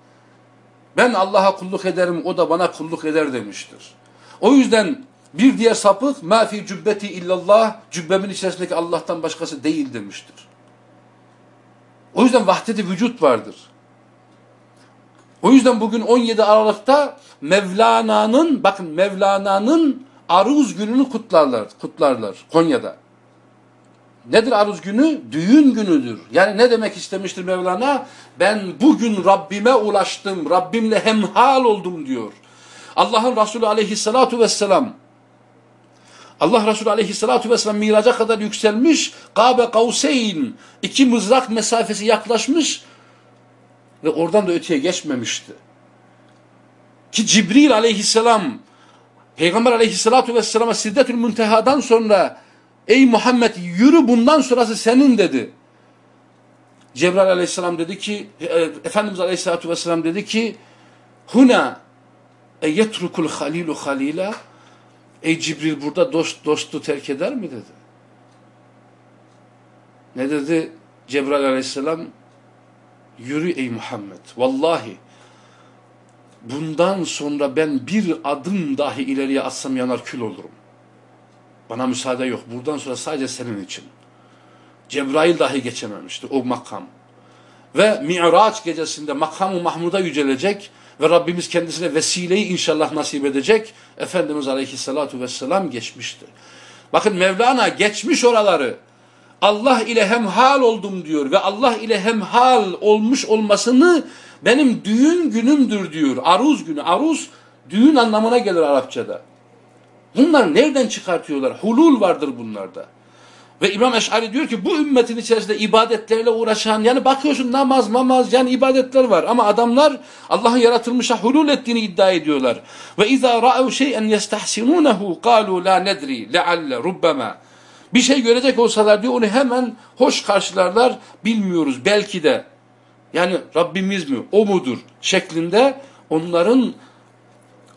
ben Allah'a kulluk ederim, o da bana kulluk eder demiştir. O yüzden bir diğer sapık, ma fi cübbeti illallah, cübbemin içerisindeki Allah'tan başkası değil demiştir. O yüzden vahdeti vücut vardır. O yüzden bugün 17 Aralık'ta Mevlana'nın, bakın Mevlana'nın aruz gününü kutlarlar, kutlarlar Konya'da. Nedir aruz günü? Düğün günüdür. Yani ne demek istemiştir Mevlana? Ben bugün Rabbime ulaştım, Rabbimle hemhal oldum diyor. Allah'ın Resulü aleyhissalatu vesselam, Allah Resulü aleyhissalatu vesselam miraca kadar yükselmiş, Kabe Kavseyn, iki mızrak mesafesi yaklaşmış ve oradan da öteye geçmemişti. Ki Cibril aleyhisselam, Peygamber aleyhissalatu vesselama Siddetül Münteha'dan sonra Ey Muhammed yürü bundan sonrası senin dedi. Cebrail aleyhisselam dedi ki, e, Efendimiz aleyhissalatu vesselam dedi ki, Huna e yetrukul halilu halila Ey Cibril burada dost dostu terk eder mi dedi. Ne dedi Cebrail aleyhisselam? Yürü ey Muhammed. Vallahi bundan sonra ben bir adım dahi ileriye atsam yanar kül olurum. Bana müsaade yok. Buradan sonra sadece senin için. Cebrail dahi geçememişti o makam. Ve Mi'raç gecesinde makamı Mahmud'a yücelecek ve Rabbimiz kendisine vesileyi inşallah nasip edecek. Efendimiz Aleyhisselatü Vesselam geçmişti. Bakın Mevlana geçmiş oraları. Allah ile hemhal oldum diyor ve Allah ile hemhal olmuş olmasını benim düğün günümdür diyor. Aruz günü. Aruz düğün anlamına gelir Arapçada. Bunlar nereden çıkartıyorlar? Hulul vardır bunlarda. Ve İmam Eş'ari diyor ki bu ümmetin içerisinde ibadetlerle uğraşan yani bakıyorsun namaz mamaz yani ibadetler var ama adamlar Allah'ın yaratılmışa hulul ettiğini iddia ediyorlar. Ve izâ ra'ev şey'en yestahsinûnehu kâlû lâ nedri lealle rubbema. Bir şey görecek olsalar diyor onu hemen hoş karşılarlar bilmiyoruz belki de. Yani Rabbimiz mi o mudur şeklinde onların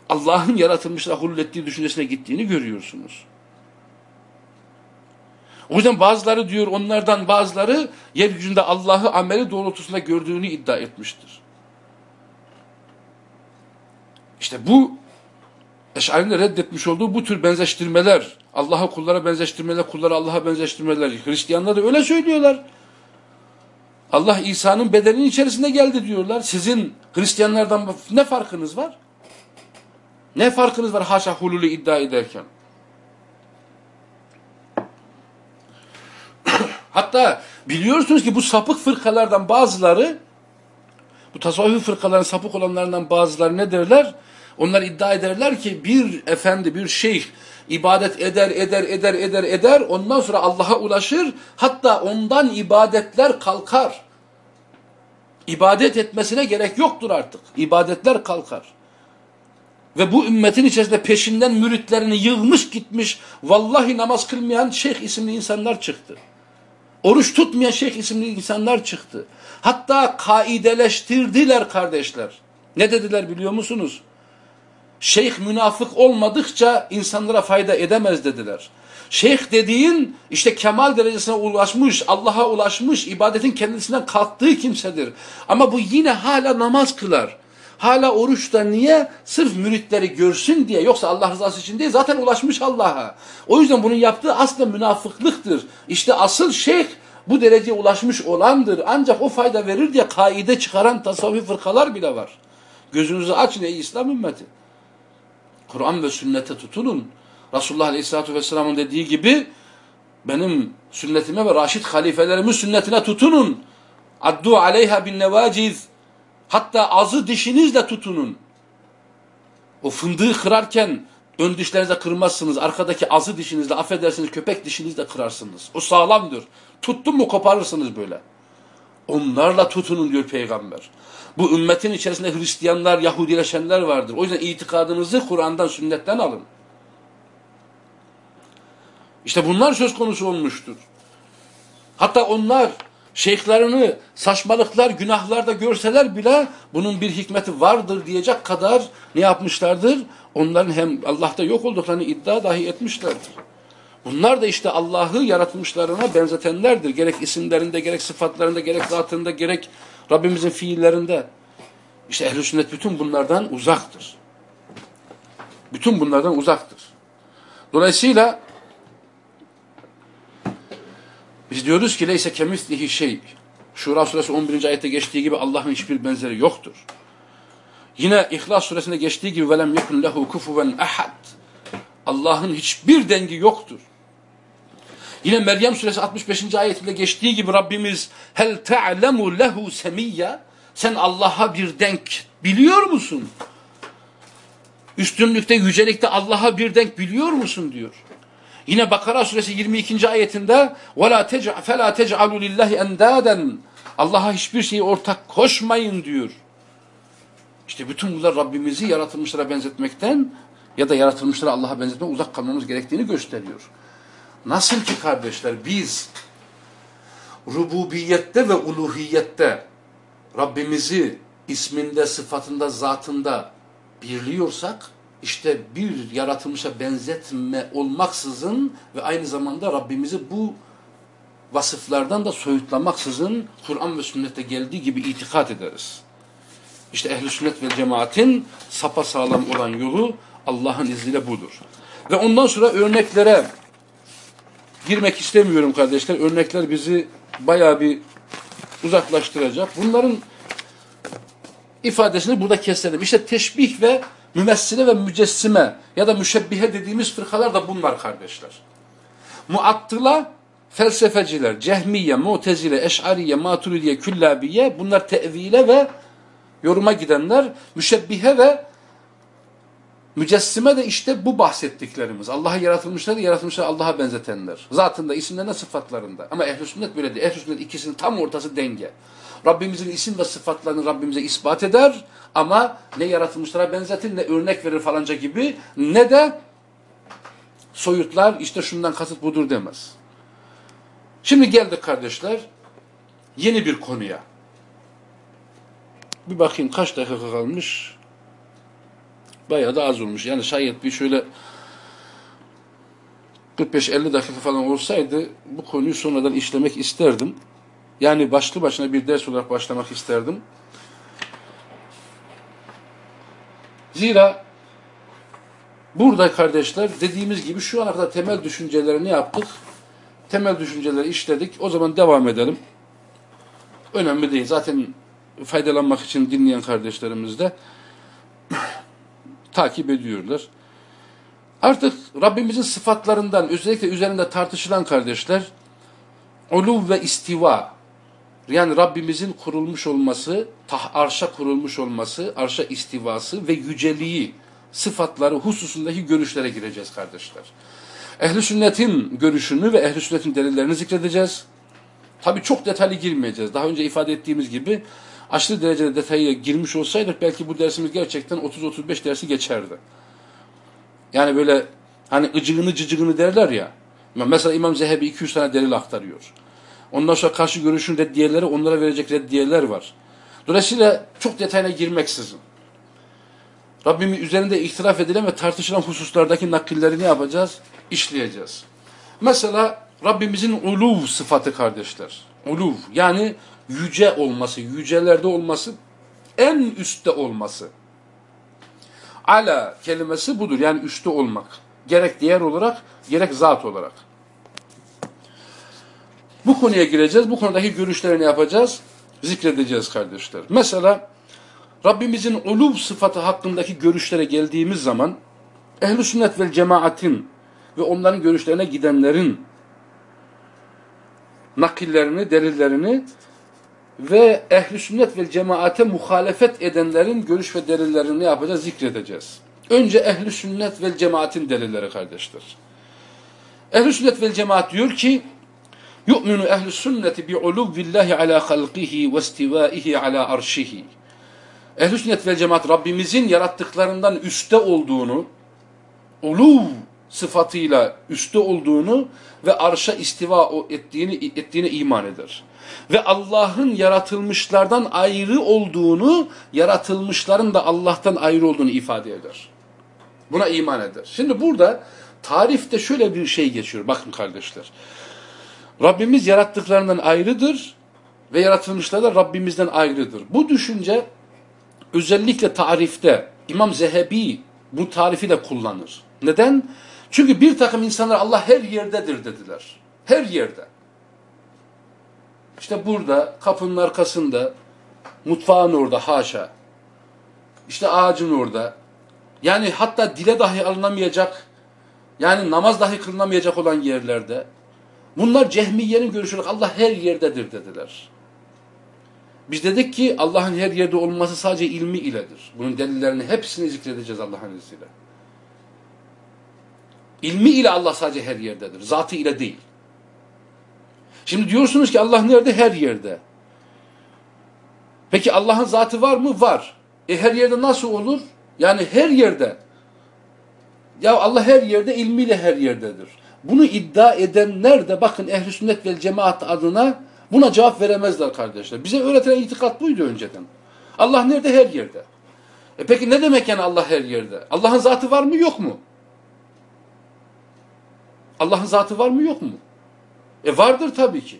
Allah'ın yaratılmışla hulul ettiği düşüncesine gittiğini görüyorsunuz. O yüzden bazıları diyor onlardan bazıları yeryüzünde Allah'ı ameli doğrultusunda gördüğünü iddia etmiştir. İşte bu Eş'ari'nin reddetmiş olduğu bu tür benzeştirmeler, Allah'ı kullara benzeştirmeler, kulları Allah'a benzeştirmeler, Hristiyanlar da öyle söylüyorlar. Allah İsa'nın bedeninin içerisinde geldi diyorlar. Sizin Hristiyanlardan ne farkınız var? Ne farkınız var haşa hululü iddia ederken? Hatta biliyorsunuz ki bu sapık fırkalardan bazıları, bu tasavvuf fırkaların sapık olanlarından bazıları ne derler? Onlar iddia ederler ki bir efendi, bir şeyh ibadet eder, eder, eder, eder, eder. Ondan sonra Allah'a ulaşır. Hatta ondan ibadetler kalkar. İbadet etmesine gerek yoktur artık. İbadetler kalkar. Ve bu ümmetin içerisinde peşinden müritlerini yığmış gitmiş, vallahi namaz kılmayan şeyh isimli insanlar çıktı. Oruç tutmayan şeyh isimli insanlar çıktı. Hatta kaideleştirdiler kardeşler. Ne dediler biliyor musunuz? Şeyh münafık olmadıkça insanlara fayda edemez dediler. Şeyh dediğin işte kemal derecesine ulaşmış, Allah'a ulaşmış, ibadetin kendisinden kalktığı kimsedir. Ama bu yine hala namaz kılar. Hala oruçta niye? Sırf müritleri görsün diye. Yoksa Allah rızası için değil. Zaten ulaşmış Allah'a. O yüzden bunun yaptığı aslında münafıklıktır. İşte asıl şeyh bu dereceye ulaşmış olandır. Ancak o fayda verir diye kaide çıkaran tasavvuf fırkalar bile var. Gözünüzü açın ey İslam ümmeti. Kur'an ve sünnete tutunun. Resulullah Aleyhisselatü Vesselam'ın dediği gibi benim sünnetime ve raşit halifelerimin sünnetine tutunun. Addu aleyha bin nevaciz Hatta azı dişinizle tutunun. O fındığı kırarken ön dişlerinizle kırmazsınız. Arkadaki azı dişinizle affedersiniz köpek dişinizle kırarsınız. O sağlamdır. Tuttun mu koparırsınız böyle. Onlarla tutunun diyor peygamber. Bu ümmetin içerisinde Hristiyanlar, Yahudileşenler vardır. O yüzden itikadınızı Kur'an'dan, sünnetten alın. İşte bunlar söz konusu olmuştur. Hatta onlar şeyhlerini saçmalıklar, günahlarda görseler bile bunun bir hikmeti vardır diyecek kadar ne yapmışlardır? Onların hem Allah'ta yok olduklarını iddia dahi etmişlerdir. Bunlar da işte Allah'ı yaratmışlarına benzetenlerdir. Gerek isimlerinde, gerek sıfatlarında, gerek zatında, gerek Rabbimizin fiillerinde. İşte ehl sünnet bütün bunlardan uzaktır. Bütün bunlardan uzaktır. Dolayısıyla biz diyoruz ki leyse kemislihi şey. Şura suresi 11. ayette geçtiği gibi Allah'ın hiçbir benzeri yoktur. Yine İhlas suresinde geçtiği gibi velem yekun lehu kufuven ahad. Allah'ın hiçbir dengi yoktur. Yine Meryem suresi 65. ayetinde geçtiği gibi Rabbimiz hel ta'lemu lehu semiyya sen Allah'a bir denk biliyor musun? Üstünlükte, yücelikte Allah'a bir denk biliyor musun diyor. Yine Bakara suresi 22. ayetinde وَلَا فَلَا تَجْعَلُوا لِلّٰهِ اَنْدَادًا Allah'a hiçbir şeyi ortak koşmayın diyor. İşte bütün bunlar Rabbimizi yaratılmışlara benzetmekten ya da yaratılmışlara Allah'a benzetmekten uzak kalmamız gerektiğini gösteriyor. Nasıl ki kardeşler biz rububiyette ve uluhiyette Rabbimizi isminde, sıfatında, zatında birliyorsak işte bir yaratılmışa benzetme olmaksızın ve aynı zamanda Rabbimizi bu vasıflardan da soyutlamaksızın Kur'an ve sünnette geldiği gibi itikat ederiz. İşte ehli sünnet ve cemaatin sapa sağlam olan yolu Allah'ın izniyle budur. Ve ondan sonra örneklere girmek istemiyorum kardeşler. Örnekler bizi bayağı bir uzaklaştıracak. Bunların ifadesini burada keselim. İşte teşbih ve mümessile ve mücessime ya da müşebbihe dediğimiz fırkalar da bunlar kardeşler. Muattıla felsefeciler, cehmiye, mutezile, eş'ariye, maturidiye, küllabiye bunlar tevile ve yoruma gidenler. Müşebbihe ve mücessime de işte bu bahsettiklerimiz. Allah'a yaratılmışları, yaratılmışları Allah'a benzetenler. Zatında, isimlerinde, sıfatlarında. Ama ehl-i sünnet böyle değil. Ehl-i sünnet ikisinin tam ortası denge. Rabbimizin isim ve sıfatlarını Rabbimize ispat eder ama ne yaratılmışlara benzetir ne örnek verir falanca gibi ne de soyutlar işte şundan kasıt budur demez. Şimdi geldik kardeşler yeni bir konuya. Bir bakayım kaç dakika kalmış. Bayağı da az olmuş. Yani şayet bir şöyle 45-50 dakika falan olsaydı bu konuyu sonradan işlemek isterdim. Yani başlı başına bir ders olarak başlamak isterdim. Zira burada kardeşler dediğimiz gibi şu ana kadar temel düşünceleri ne yaptık? Temel düşünceleri işledik. O zaman devam edelim. Önemli değil. Zaten faydalanmak için dinleyen kardeşlerimiz de takip ediyorlar. Artık Rabbimizin sıfatlarından özellikle üzerinde tartışılan kardeşler uluv ve istiva yani Rabbimizin kurulmuş olması, tah arşa kurulmuş olması, arşa istivası ve yüceliği sıfatları hususundaki görüşlere gireceğiz kardeşler. Ehli sünnetin görüşünü ve ehli sünnetin delillerini zikredeceğiz. Tabi çok detaylı girmeyeceğiz. Daha önce ifade ettiğimiz gibi aşırı derecede detaya girmiş olsaydık belki bu dersimiz gerçekten 30-35 dersi geçerdi. Yani böyle hani ıcığını cıcığını derler ya. Mesela İmam Zehebi 200 tane delil aktarıyor. Ondan sonra karşı görüşün reddiyeleri onlara verecek reddiyeler var. Dolayısıyla çok detayına girmeksizin. Rabbimin üzerinde ihtilaf edilen ve tartışılan hususlardaki nakilleri ne yapacağız? İşleyeceğiz. Mesela Rabbimizin uluv sıfatı kardeşler. Uluv yani yüce olması, yücelerde olması, en üstte olması. Ala kelimesi budur yani üstte olmak. Gerek diğer olarak gerek zat olarak. Bu konuya gireceğiz. Bu konudaki görüşlerini yapacağız. Zikredeceğiz kardeşler. Mesela Rabbimizin uluv sıfatı hakkındaki görüşlere geldiğimiz zaman ehl sünnet ve cemaatin ve onların görüşlerine gidenlerin nakillerini, delillerini ve ehl sünnet ve cemaate muhalefet edenlerin görüş ve delillerini yapacağız, zikredeceğiz. Önce ehl sünnet ve cemaatin delilleri kardeşler. ehl sünnet ve cemaat diyor ki ehlus sünneti bi uluvillahi ala halqihi ve istivaihi ala arşihi. Ehl-i sünnet vel cemaat Rabbimizin yarattıklarından üstte olduğunu, uluv sıfatıyla üstte olduğunu ve arşa istiva ettiğini, ettiğine iman eder. Ve Allah'ın yaratılmışlardan ayrı olduğunu, yaratılmışların da Allah'tan ayrı olduğunu ifade eder. Buna iman eder. Şimdi burada tarifte şöyle bir şey geçiyor. Bakın kardeşler. Rabbimiz yarattıklarından ayrıdır ve yaratılmışlar da Rabbimizden ayrıdır. Bu düşünce özellikle tarifte İmam Zehebi bu tarifi de kullanır. Neden? Çünkü bir takım insanlar Allah her yerdedir dediler. Her yerde. İşte burada, kapının arkasında, mutfağın orada, haşa. İşte ağacın orada. Yani hatta dile dahi alınamayacak, yani namaz dahi kılınamayacak olan yerlerde. Bunlar cehmiyenin görüşü Allah her yerdedir dediler. Biz dedik ki Allah'ın her yerde olması sadece ilmi iledir. Bunun delillerini hepsini zikredeceğiz Allah'ın izniyle. İlmi ile Allah sadece her yerdedir. Zatı ile değil. Şimdi diyorsunuz ki Allah nerede? Her yerde. Peki Allah'ın zatı var mı? Var. E her yerde nasıl olur? Yani her yerde. Ya Allah her yerde ilmiyle her yerdedir. Bunu iddia edenler de bakın ehl sünnet vel cemaat adına buna cevap veremezler kardeşler. Bize öğretilen itikat buydu önceden. Allah nerede? Her yerde. E peki ne demek yani Allah her yerde? Allah'ın zatı var mı yok mu? Allah'ın zatı var mı yok mu? E vardır tabii ki.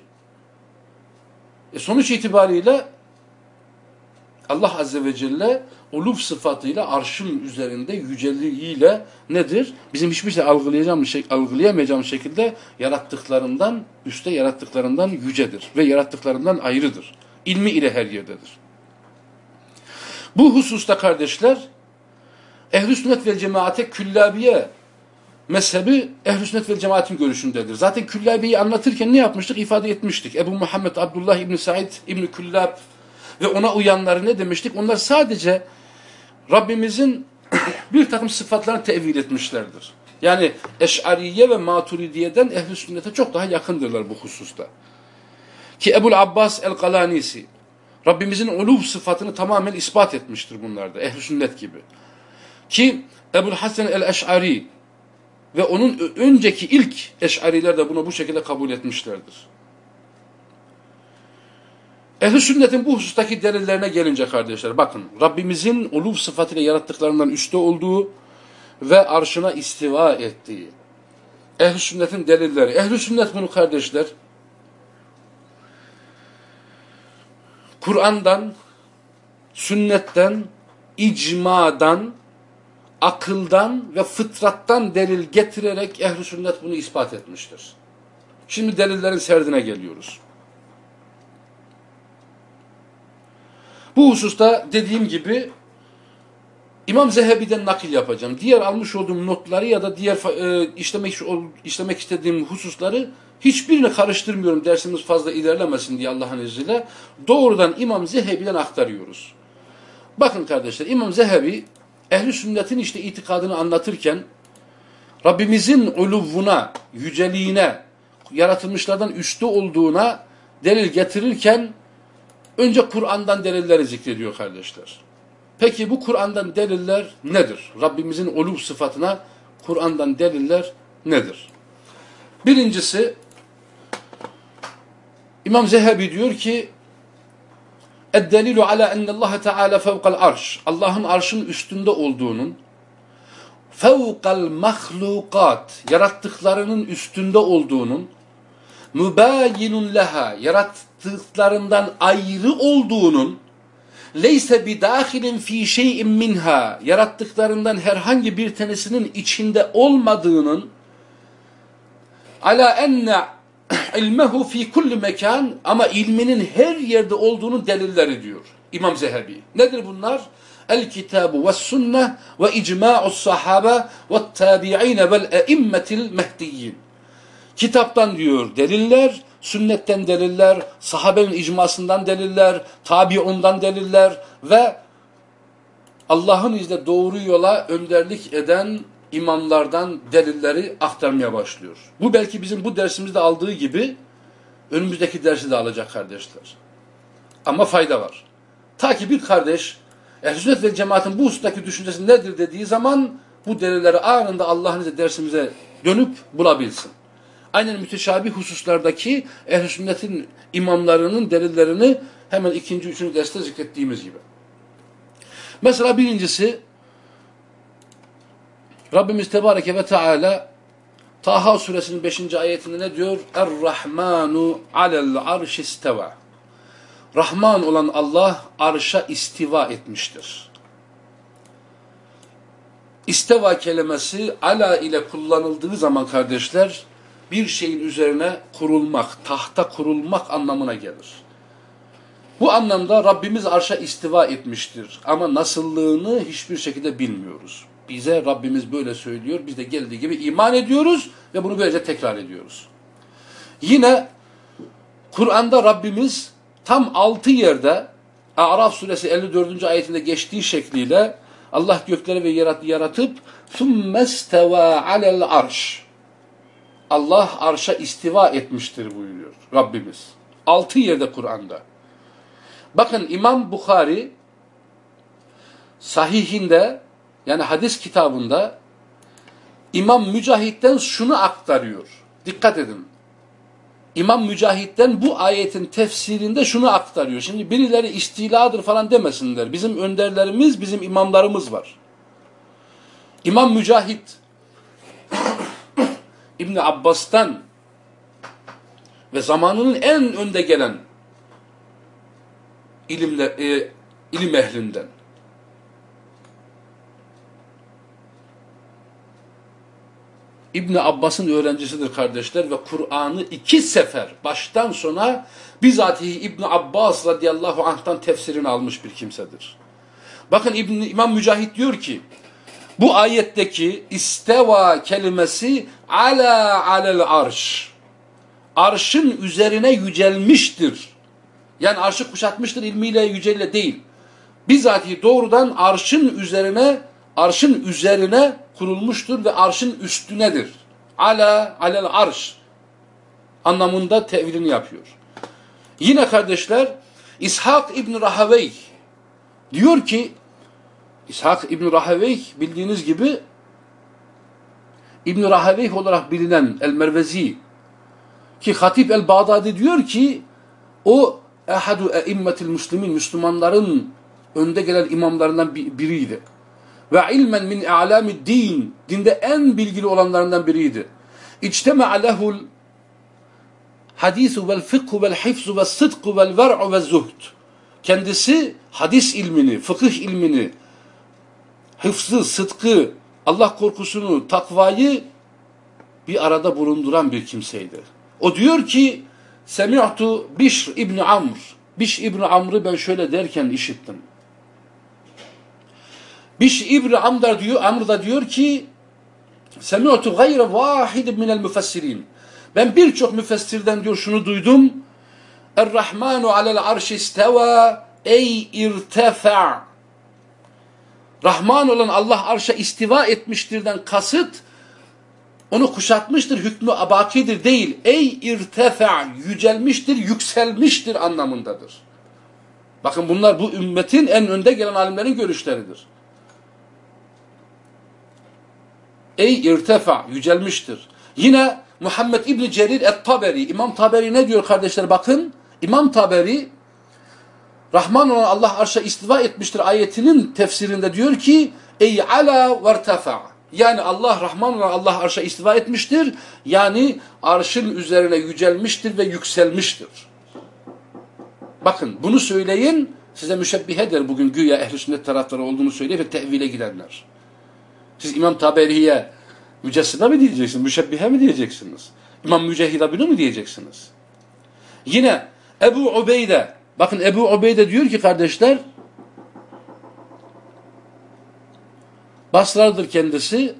E sonuç itibariyle Allah Azze ve Celle uluv sıfatıyla arşın üzerinde yüceliğiyle nedir? Bizim hiçbir şey algılayacağımız, algılayamayacağımız şekilde yarattıklarından, üstte yarattıklarından yücedir ve yarattıklarından ayrıdır. İlmi ile her yerdedir. Bu hususta kardeşler ehl-i sünnet vel cemaate küllabiye mezhebi ehl-i sünnet vel cemaatin görüşündedir. Zaten küllabiyeyi anlatırken ne yapmıştık? ifade etmiştik. Ebu Muhammed Abdullah İbni Said İbni Küllab ve ona uyanları ne demiştik? Onlar sadece Rabbimizin bir takım sıfatlarını tevil etmişlerdir. Yani Eş'ariye ve Maturidiye'den ehl-i sünnete çok daha yakındırlar bu hususta. Ki Ebul Abbas el-Galanisi Rabbimizin uluv sıfatını tamamen ispat etmiştir bunlarda. Ehl-i sünnet gibi. Ki Ebul Hasan el-Eş'ari ve onun önceki ilk Eş'ariler de bunu bu şekilde kabul etmişlerdir. Ehl-i sünnetin bu husustaki delillerine gelince kardeşler bakın Rabbimizin uluv sıfatıyla yarattıklarından üstte olduğu ve arşına istiva ettiği. Ehl-i sünnetin delilleri. Ehl-i sünnet bunu kardeşler Kur'an'dan, sünnetten, icmadan, akıldan ve fıtrattan delil getirerek ehl sünnet bunu ispat etmiştir. Şimdi delillerin serdine geliyoruz. Bu hususta dediğim gibi İmam Zehebi'den nakil yapacağım. Diğer almış olduğum notları ya da diğer e, işlemek, işlemek istediğim hususları hiçbirini karıştırmıyorum dersimiz fazla ilerlemesin diye Allah'ın izniyle. Doğrudan İmam Zehebi'den aktarıyoruz. Bakın kardeşler İmam Zehebi ehli sünnetin işte itikadını anlatırken Rabbimizin uluvuna, yüceliğine, yaratılmışlardan üstü olduğuna delil getirirken önce Kur'an'dan delilleri zikrediyor kardeşler. Peki bu Kur'an'dan deliller nedir? Rabbimizin uluv sıfatına Kur'an'dan deliller nedir? Birincisi İmam Zehebi diyor ki Eddelilu ala ennallâhe teâlâ fevkal arş. Allah'ın arşın üstünde olduğunun, fevkal mahlukat, yarattıklarının üstünde olduğunun, mübâyinun leha, yarattıklarından ayrı olduğunun, leyse bidâhilin fî şeyin minha, yarattıklarından herhangi bir tanesinin içinde olmadığının, ala enne ilmehu fi kulli mekan ama ilminin her yerde olduğunu deliller diyor İmam Zehebi. Nedir bunlar? El kitabu ve sünne ve icma'us sahabe ve tabi'ine vel eimmetil mehdiyyin. Kitaptan diyor deliller, sünnetten deliller, sahabenin icmasından deliller, tabiundan deliller ve Allah'ın izniyle doğru yola önderlik eden imamlardan delilleri aktarmaya başlıyor. Bu belki bizim bu dersimizde aldığı gibi önümüzdeki dersi de alacak kardeşler. Ama fayda var. Ta ki bir kardeş ehl sünnet ve cemaatin bu husustaki düşüncesi nedir dediği zaman bu delilleri anında Allah'ın izniyle dersimize dönüp bulabilsin. Aynen müteşabih hususlardaki ehl sünnetin imamlarının delillerini hemen ikinci, üçüncü derste zikrettiğimiz gibi. Mesela birincisi Rabbimiz Tebareke ve Teala Taha suresinin 5. ayetinde ne diyor? Er-Rahmanu alel arş isteva. Rahman olan Allah arşa istiva etmiştir. İsteva kelimesi ala ile kullanıldığı zaman kardeşler bir şeyin üzerine kurulmak, tahta kurulmak anlamına gelir. Bu anlamda Rabbimiz arşa istiva etmiştir. Ama nasıllığını hiçbir şekilde bilmiyoruz Bize Rabbimiz böyle söylüyor. Biz de geldiği gibi iman ediyoruz ve bunu böylece tekrar ediyoruz. Yine Kur'an'da Rabbimiz tam altı yerde Araf suresi 54. ayetinde geçtiği şekliyle Allah gökleri ve yarat yaratıp ثُمَّ اسْتَوَى عَلَى الْعَرْشِ Allah arşa istiva etmiştir buyuruyor Rabbimiz. Altı yerde Kur'an'da. Bakın İmam Bukhari sahihinde yani hadis kitabında İmam Mücahit'ten şunu aktarıyor. Dikkat edin. İmam Mücahit'ten bu ayetin tefsirinde şunu aktarıyor. Şimdi birileri istiladır falan demesinler. Bizim önderlerimiz, bizim imamlarımız var. İmam Mücahit İbn Abbas'tan ve zamanının en önde gelen ilimle, e, ilim ehlinden İbn Abbas'ın öğrencisidir kardeşler ve Kur'an'ı iki sefer baştan sona bizatihi İbn Abbas radıyallahu anh'tan tefsirini almış bir kimsedir. Bakın İbn İmam Mücahit diyor ki bu ayetteki isteva kelimesi ala alel arş. Arşın üzerine yücelmiştir. Yani arşı kuşatmıştır ilmiyle yücelle değil. Bizatihi doğrudan arşın üzerine arşın üzerine kurulmuştur ve arşın üstünedir. Ala alel arş anlamında tevilini yapıyor. Yine kardeşler İshak İbn Rahavey diyor ki İshak İbn Rahavey bildiğiniz gibi İbn Rahavey olarak bilinen El-Mervezi ki Hatip el-Bağdadi diyor ki o ehadu eimmetil muslimin Müslümanların önde gelen imamlarından biriydi. Ve ilmen min i'lamid din dinde en bilgili olanlarından biriydi. İctema lehul hadisu vel fıkhu vel hifzu vel sıdku vel ver'u ve zuhd. Kendisi hadis ilmini, fıkıh ilmini, hıfzı, sıdkı, Allah korkusunu, takvayı bir arada bulunduran bir kimseydi. O diyor ki Semi'tu Bişr İbni Amr. Bişr İbni Amr'ı ben şöyle derken işittim. Bişr İbni Amr diyor, Amr da diyor ki Semi'tu gayre vahid minel müfessirin. Ben birçok müfessirden diyor şunu duydum. Er-Rahmanu alel arş isteva ey irtefa. Rahman olan Allah arşa istiva etmiştirden kasıt onu kuşatmıştır, hükmü abakidir değil. Ey irtefa, yücelmiştir, yükselmiştir anlamındadır. Bakın bunlar bu ümmetin en önde gelen alimlerin görüşleridir. Ey irtefa, yücelmiştir. Yine Muhammed İbni Cerir et-Taberi, İmam Taberi ne diyor kardeşler bakın. İmam Taberi, Rahman olan Allah arşa istiva etmiştir ayetinin tefsirinde diyor ki, Ey ala vertefa. Yani Allah Rahman olan Allah arşa istiva etmiştir. Yani arşın üzerine yücelmiştir ve yükselmiştir. Bakın bunu söyleyin size müşebbihe der bugün güya ehl-i sünnet taraftarı olduğunu söyleyip ve tevhile gidenler. Siz İmam Taberi'ye mücessime mi diyeceksiniz? Müşebbihe mi diyeceksiniz? İmam Mücehid'e bunu mu diyeceksiniz? Yine Ebu Ubeyde bakın Ebu Ubeyde diyor ki kardeşler Basralıdır kendisi.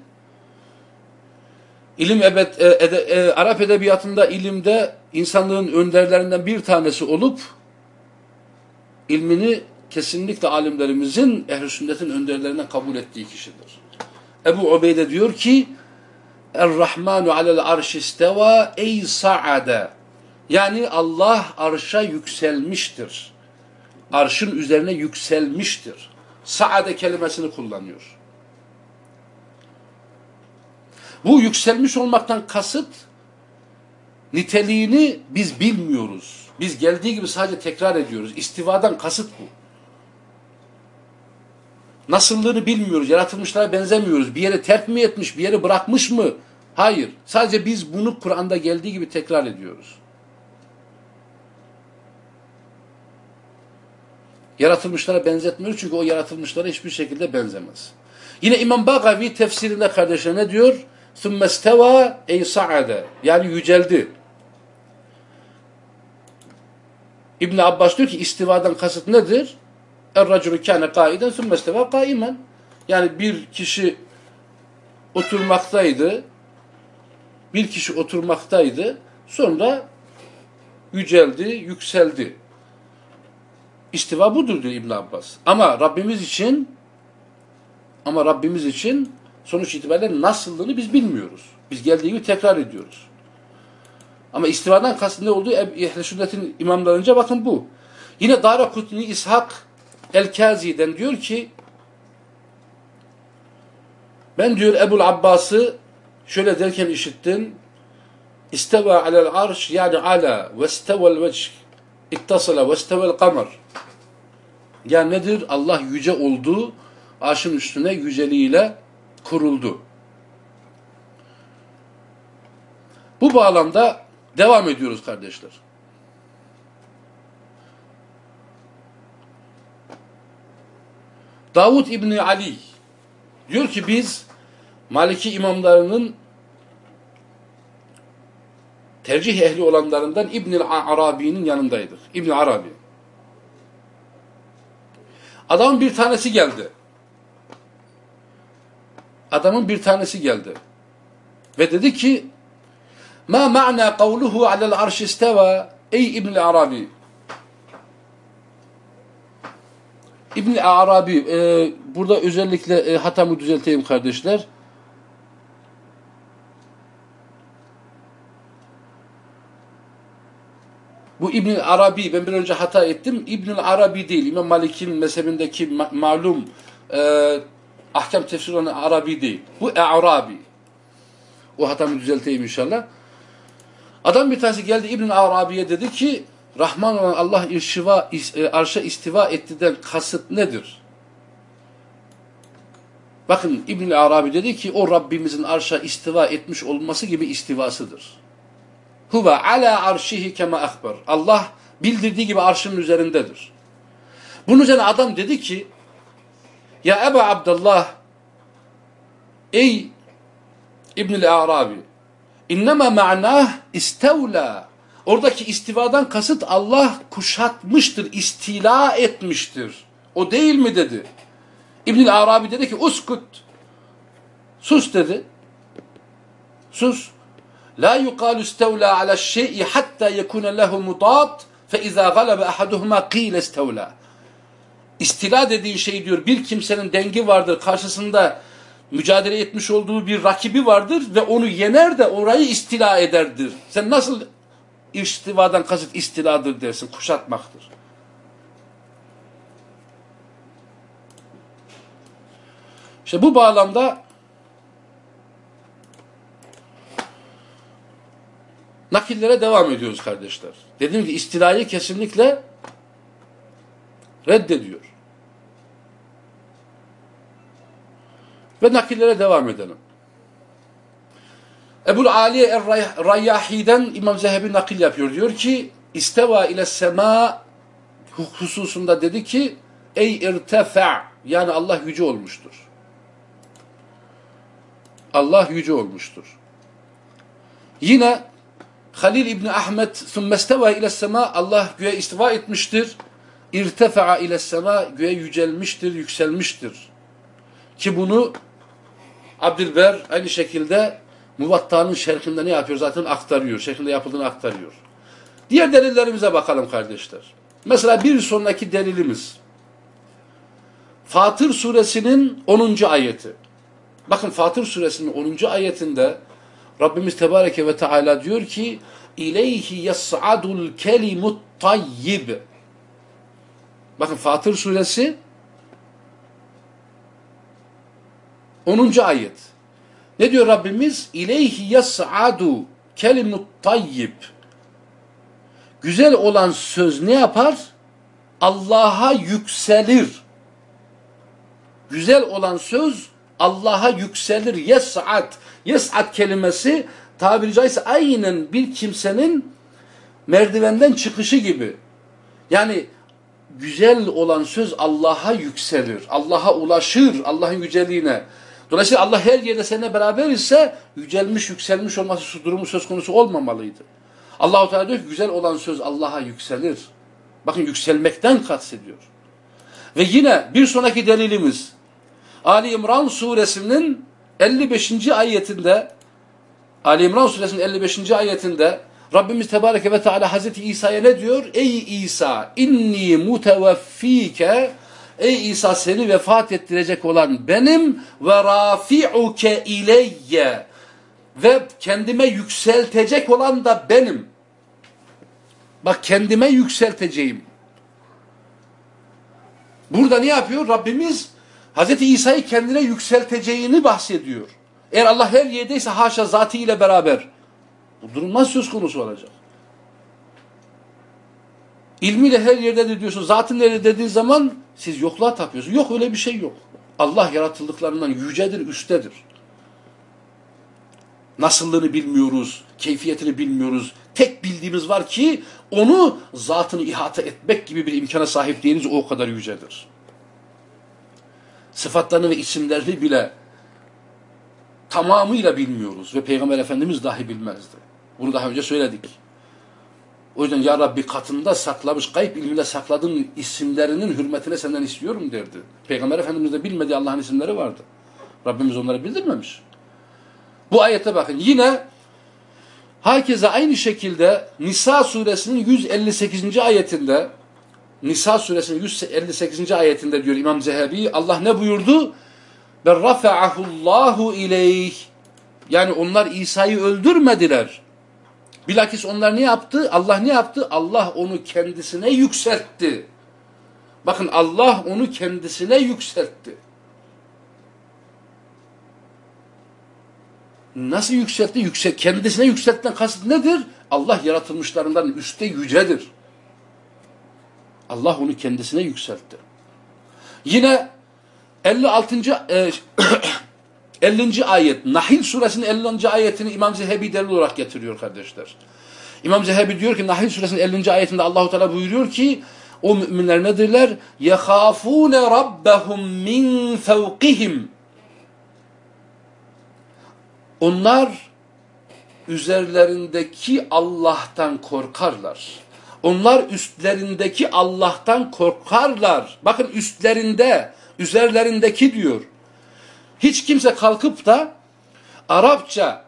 İlim ebed, e, ede, e, Arap edebiyatında ilimde insanlığın önderlerinden bir tanesi olup ilmini kesinlikle alimlerimizin ehl sünnetin önderlerinden kabul ettiği kişidir. Ebu Ubeyde diyor ki Er-Rahmanu alel arş isteva ey sa'ade yani Allah arşa yükselmiştir. Arşın üzerine yükselmiştir. Saade kelimesini kullanıyor. Bu yükselmiş olmaktan kasıt niteliğini biz bilmiyoruz. Biz geldiği gibi sadece tekrar ediyoruz. İstivadan kasıt bu. Nasıllığını bilmiyoruz. Yaratılmışlara benzemiyoruz. Bir yere terk mi etmiş, bir yere bırakmış mı? Hayır. Sadece biz bunu Kur'an'da geldiği gibi tekrar ediyoruz. Yaratılmışlara benzetmiyoruz çünkü o yaratılmışlara hiçbir şekilde benzemez. Yine İmam Bagavi tefsirinde kardeşler ne diyor? ثُمَّ اسْتَوَى ey sa'ade yani yüceldi. İbn Abbas diyor ki istivadan kasıt nedir? Er-raculu kâne kaiden sümmesteve kaimen. Yani bir kişi oturmaktaydı. Bir kişi oturmaktaydı. Sonra yüceldi, yükseldi. İstiva budur diyor İbn Abbas. Ama Rabbimiz için ama Rabbimiz için sonuç itibariyle nasıllığını biz bilmiyoruz. Biz geldiği gibi tekrar ediyoruz. Ama istivadan kastında olduğu Ehl-i Sünnet'in imamlarınca bakın bu. Yine Dara Kutni İshak El-Kazi'den diyor ki ben diyor Ebul Abbas'ı şöyle derken işittim. İsteva alel arş yani ala ve istevel vecih ittasala ve istevel kamer. Yani nedir? Allah yüce oldu. Arşın üstüne yüceliğiyle kuruldu. Bu bağlamda devam ediyoruz kardeşler. Davud İbni Ali diyor ki biz Maliki imamlarının tercih ehli olanlarından İbn-i Arabi'nin yanındaydık. İbn Arabi. Adamın bir tanesi geldi. Adamın bir tanesi geldi. Ve dedi ki Ma ma'na kavluhu alel arş isteva ey İbn Arabi İbn Arabi e, burada özellikle e, hatamı düzelteyim kardeşler. Bu İbn Arabi ben bir önce hata ettim. İbn Arabi değil. İmam Malik'in mezhebindeki ma malum e, ahkam tefsir olan Arabi değil. Bu Arabi. O hatamı düzelteyim inşallah. Adam bir tanesi geldi İbn Arabi'ye dedi ki Rahman olan Allah irşiva, e, arşa istiva ettiden kasıt nedir? Bakın İbn Arabi dedi ki o Rabbimizin arşa istiva etmiş olması gibi istivasıdır. Huve ala arşihi kema akber. Allah bildirdiği gibi arşının üzerindedir. Bunun üzerine adam dedi ki ya Ebu Abdullah ey İbn-i Arabi innema ma'nah istevla oradaki istivadan kasıt Allah kuşatmıştır, istila etmiştir. O değil mi dedi. İbn-i Arabi dedi ki uskut sus dedi. Sus. La yuqalu istevla ala şey'i hatta yekune lehu mudat fe izâ galebe ahaduhuma qîle istevla. İstila dediğin şey diyor bir kimsenin dengi vardır karşısında mücadele etmiş olduğu bir rakibi vardır ve onu yener de orayı istila ederdir. Sen nasıl istivadan kasıt istiladır dersin, kuşatmaktır. İşte bu bağlamda nakillere devam ediyoruz kardeşler. Dediğim gibi istilayı kesinlikle reddediyor. Ve nakillere devam edelim. Ebul Ali Er-Rayyahi'den İmam Zehebi nakil yapıyor. Diyor ki İsteva ile sema hususunda dedi ki ey irtefa yani Allah yüce olmuştur. Allah yüce olmuştur. Yine Halil İbni Ahmet sümmesteva ile sema Allah göğe istiva etmiştir. İrtefa ile sema göğe yücelmiştir, yükselmiştir. Ki bunu Abdülber aynı şekilde Muvatta'nın şerhinde ne yapıyor? Zaten aktarıyor. Şeklinde yapıldığını aktarıyor. Diğer delillerimize bakalım kardeşler. Mesela bir sonraki delilimiz. Fatır suresinin 10. ayeti. Bakın Fatır suresinin 10. ayetinde Rabbimiz Tebareke ve Teala diyor ki İleyhi yas'adul kelimut tayyib. Bakın Fatır suresi 10. ayet. Ne diyor Rabbimiz? İleyhi yas'adu kelimut tayyib. Güzel olan söz ne yapar? Allah'a yükselir. Güzel olan söz Allah'a yükselir. Yes'at. Yes'at kelimesi tabiri caizse aynen bir kimsenin merdivenden çıkışı gibi. Yani güzel olan söz Allah'a yükselir. Allah'a ulaşır. Allah'ın yüceliğine. Dolayısıyla Allah her yerde seninle beraber ise yücelmiş, yükselmiş olması durumu söz konusu olmamalıydı. Allahu Teala diyor ki güzel olan söz Allah'a yükselir. Bakın yükselmekten kastediyor. Ve yine bir sonraki delilimiz Ali İmran suresinin 55. ayetinde Ali İmran suresinin 55. ayetinde Rabbimiz Tebareke ve Teala Hazreti İsa'ya ne diyor? Ey İsa inni muteveffike Ey İsa seni vefat ettirecek olan benim ve rafi'uke ileyye ve kendime yükseltecek olan da benim. Bak kendime yükselteceğim. Burada ne yapıyor? Rabbimiz Hz. İsa'yı kendine yükselteceğini bahsediyor. Eğer Allah her yerdeyse haşa zatı beraber. Bu durum nasıl söz konusu olacak? İlmiyle her yerdedir diyorsun. Zatın nerede dediğin zaman siz yokluğa tapıyorsunuz. Yok öyle bir şey yok. Allah yaratıldıklarından yücedir, üsttedir. Nasıllığını bilmiyoruz, keyfiyetini bilmiyoruz. Tek bildiğimiz var ki onu zatını ihata etmek gibi bir imkana sahip değiliz. O kadar yücedir. Sıfatlarını ve isimlerini bile tamamıyla bilmiyoruz. Ve Peygamber Efendimiz dahi bilmezdi. Bunu daha önce söyledik. O yüzden ya Rabbi katında saklamış, kayıp ilminde sakladığın isimlerinin hürmetine senden istiyorum derdi. Peygamber Efendimiz de bilmediği Allah'ın isimleri vardı. Rabbimiz onları bildirmemiş. Bu ayete bakın. Yine herkese aynı şekilde Nisa suresinin 158. ayetinde Nisa suresinin 158. ayetinde diyor İmam Zehebi Allah ne buyurdu? Ben rafa'ahullahu ileyh yani onlar İsa'yı öldürmediler. Bilakis onlar ne yaptı? Allah ne yaptı? Allah onu kendisine yükseltti. Bakın Allah onu kendisine yükseltti. Nasıl yükseltti? Yüksel, kendisine yükseltten kasıt nedir? Allah yaratılmışlarından üstte yücedir. Allah onu kendisine yükseltti. Yine 56. E, 50. ayet Nahil suresinin 50. ayetini İmam Zehebi delil olarak getiriyor kardeşler. İmam Zehebi diyor ki Nahil suresinin 50. ayetinde Allahu Teala buyuruyor ki o müminler nedirler? يَخَافُونَ رَبَّهُمْ مِنْ فَوْقِهِمْ Onlar üzerlerindeki Allah'tan korkarlar. Onlar üstlerindeki Allah'tan korkarlar. Bakın üstlerinde, üzerlerindeki diyor. Hiç kimse kalkıp da Arapça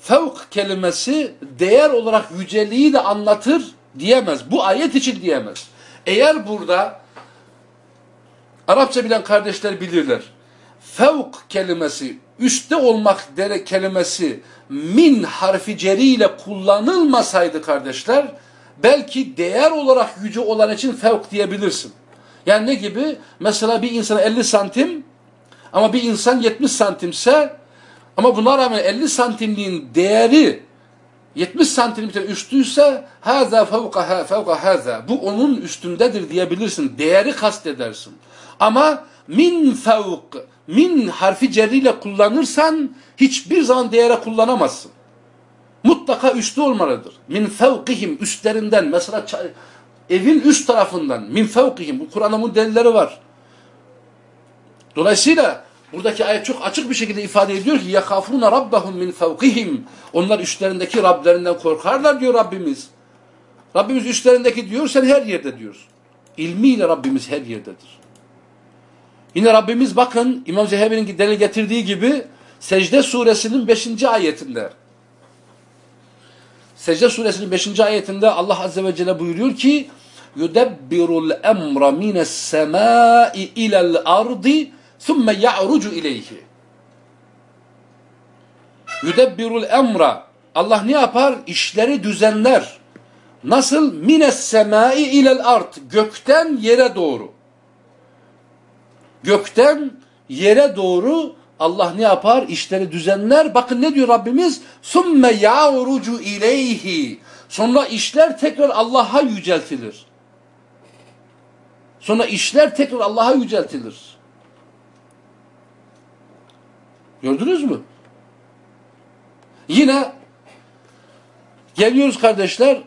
fevk kelimesi değer olarak yüceliği de anlatır diyemez. Bu ayet için diyemez. Eğer burada Arapça bilen kardeşler bilirler. Fevk kelimesi, üstte olmak dere kelimesi min harfi ceriyle kullanılmasaydı kardeşler, belki değer olarak yüce olan için fevk diyebilirsin. Yani ne gibi? Mesela bir insana 50 santim ama bir insan 70 santimse ama buna rağmen 50 santimliğin değeri 70 santimetre üstüyse haza fevka fevka haza bu onun üstündedir diyebilirsin. Değeri kastedersin. Ama min fevk min harfi cerriyle kullanırsan hiçbir zaman değere kullanamazsın. Mutlaka üstü olmalıdır. Min fevkihim üstlerinden mesela evin üst tarafından min fevkihim bu Kur'an'ın delilleri var. Dolayısıyla buradaki ayet çok açık bir şekilde ifade ediyor ki yakafuna rabbahum min fevkihim. Onlar üstlerindeki Rablerinden korkarlar diyor Rabbimiz. Rabbimiz üstlerindeki diyor sen her yerde diyor. İlmiyle Rabbimiz her yerdedir. Yine Rabbimiz bakın İmam Zehebi'nin delil getirdiği gibi Secde suresinin 5. ayetinde Secde suresinin 5. ayetinde Allah azze ve celle buyuruyor ki yudebbirul emra mines semai ilel ardi ثُمَّ يَعْرُجُ اِلَيْهِ Yudebbirul emra Allah ne yapar? İşleri düzenler. Nasıl? Mines semai ilel art. Gökten yere doğru. Gökten yere doğru Allah ne yapar? İşleri düzenler. Bakın ne diyor Rabbimiz? ثُمَّ يَعْرُجُ اِلَيْهِ Sonra işler tekrar Allah'a yüceltilir. Sonra işler tekrar Allah'a yüceltilir. Gördünüz mü? Yine geliyoruz kardeşler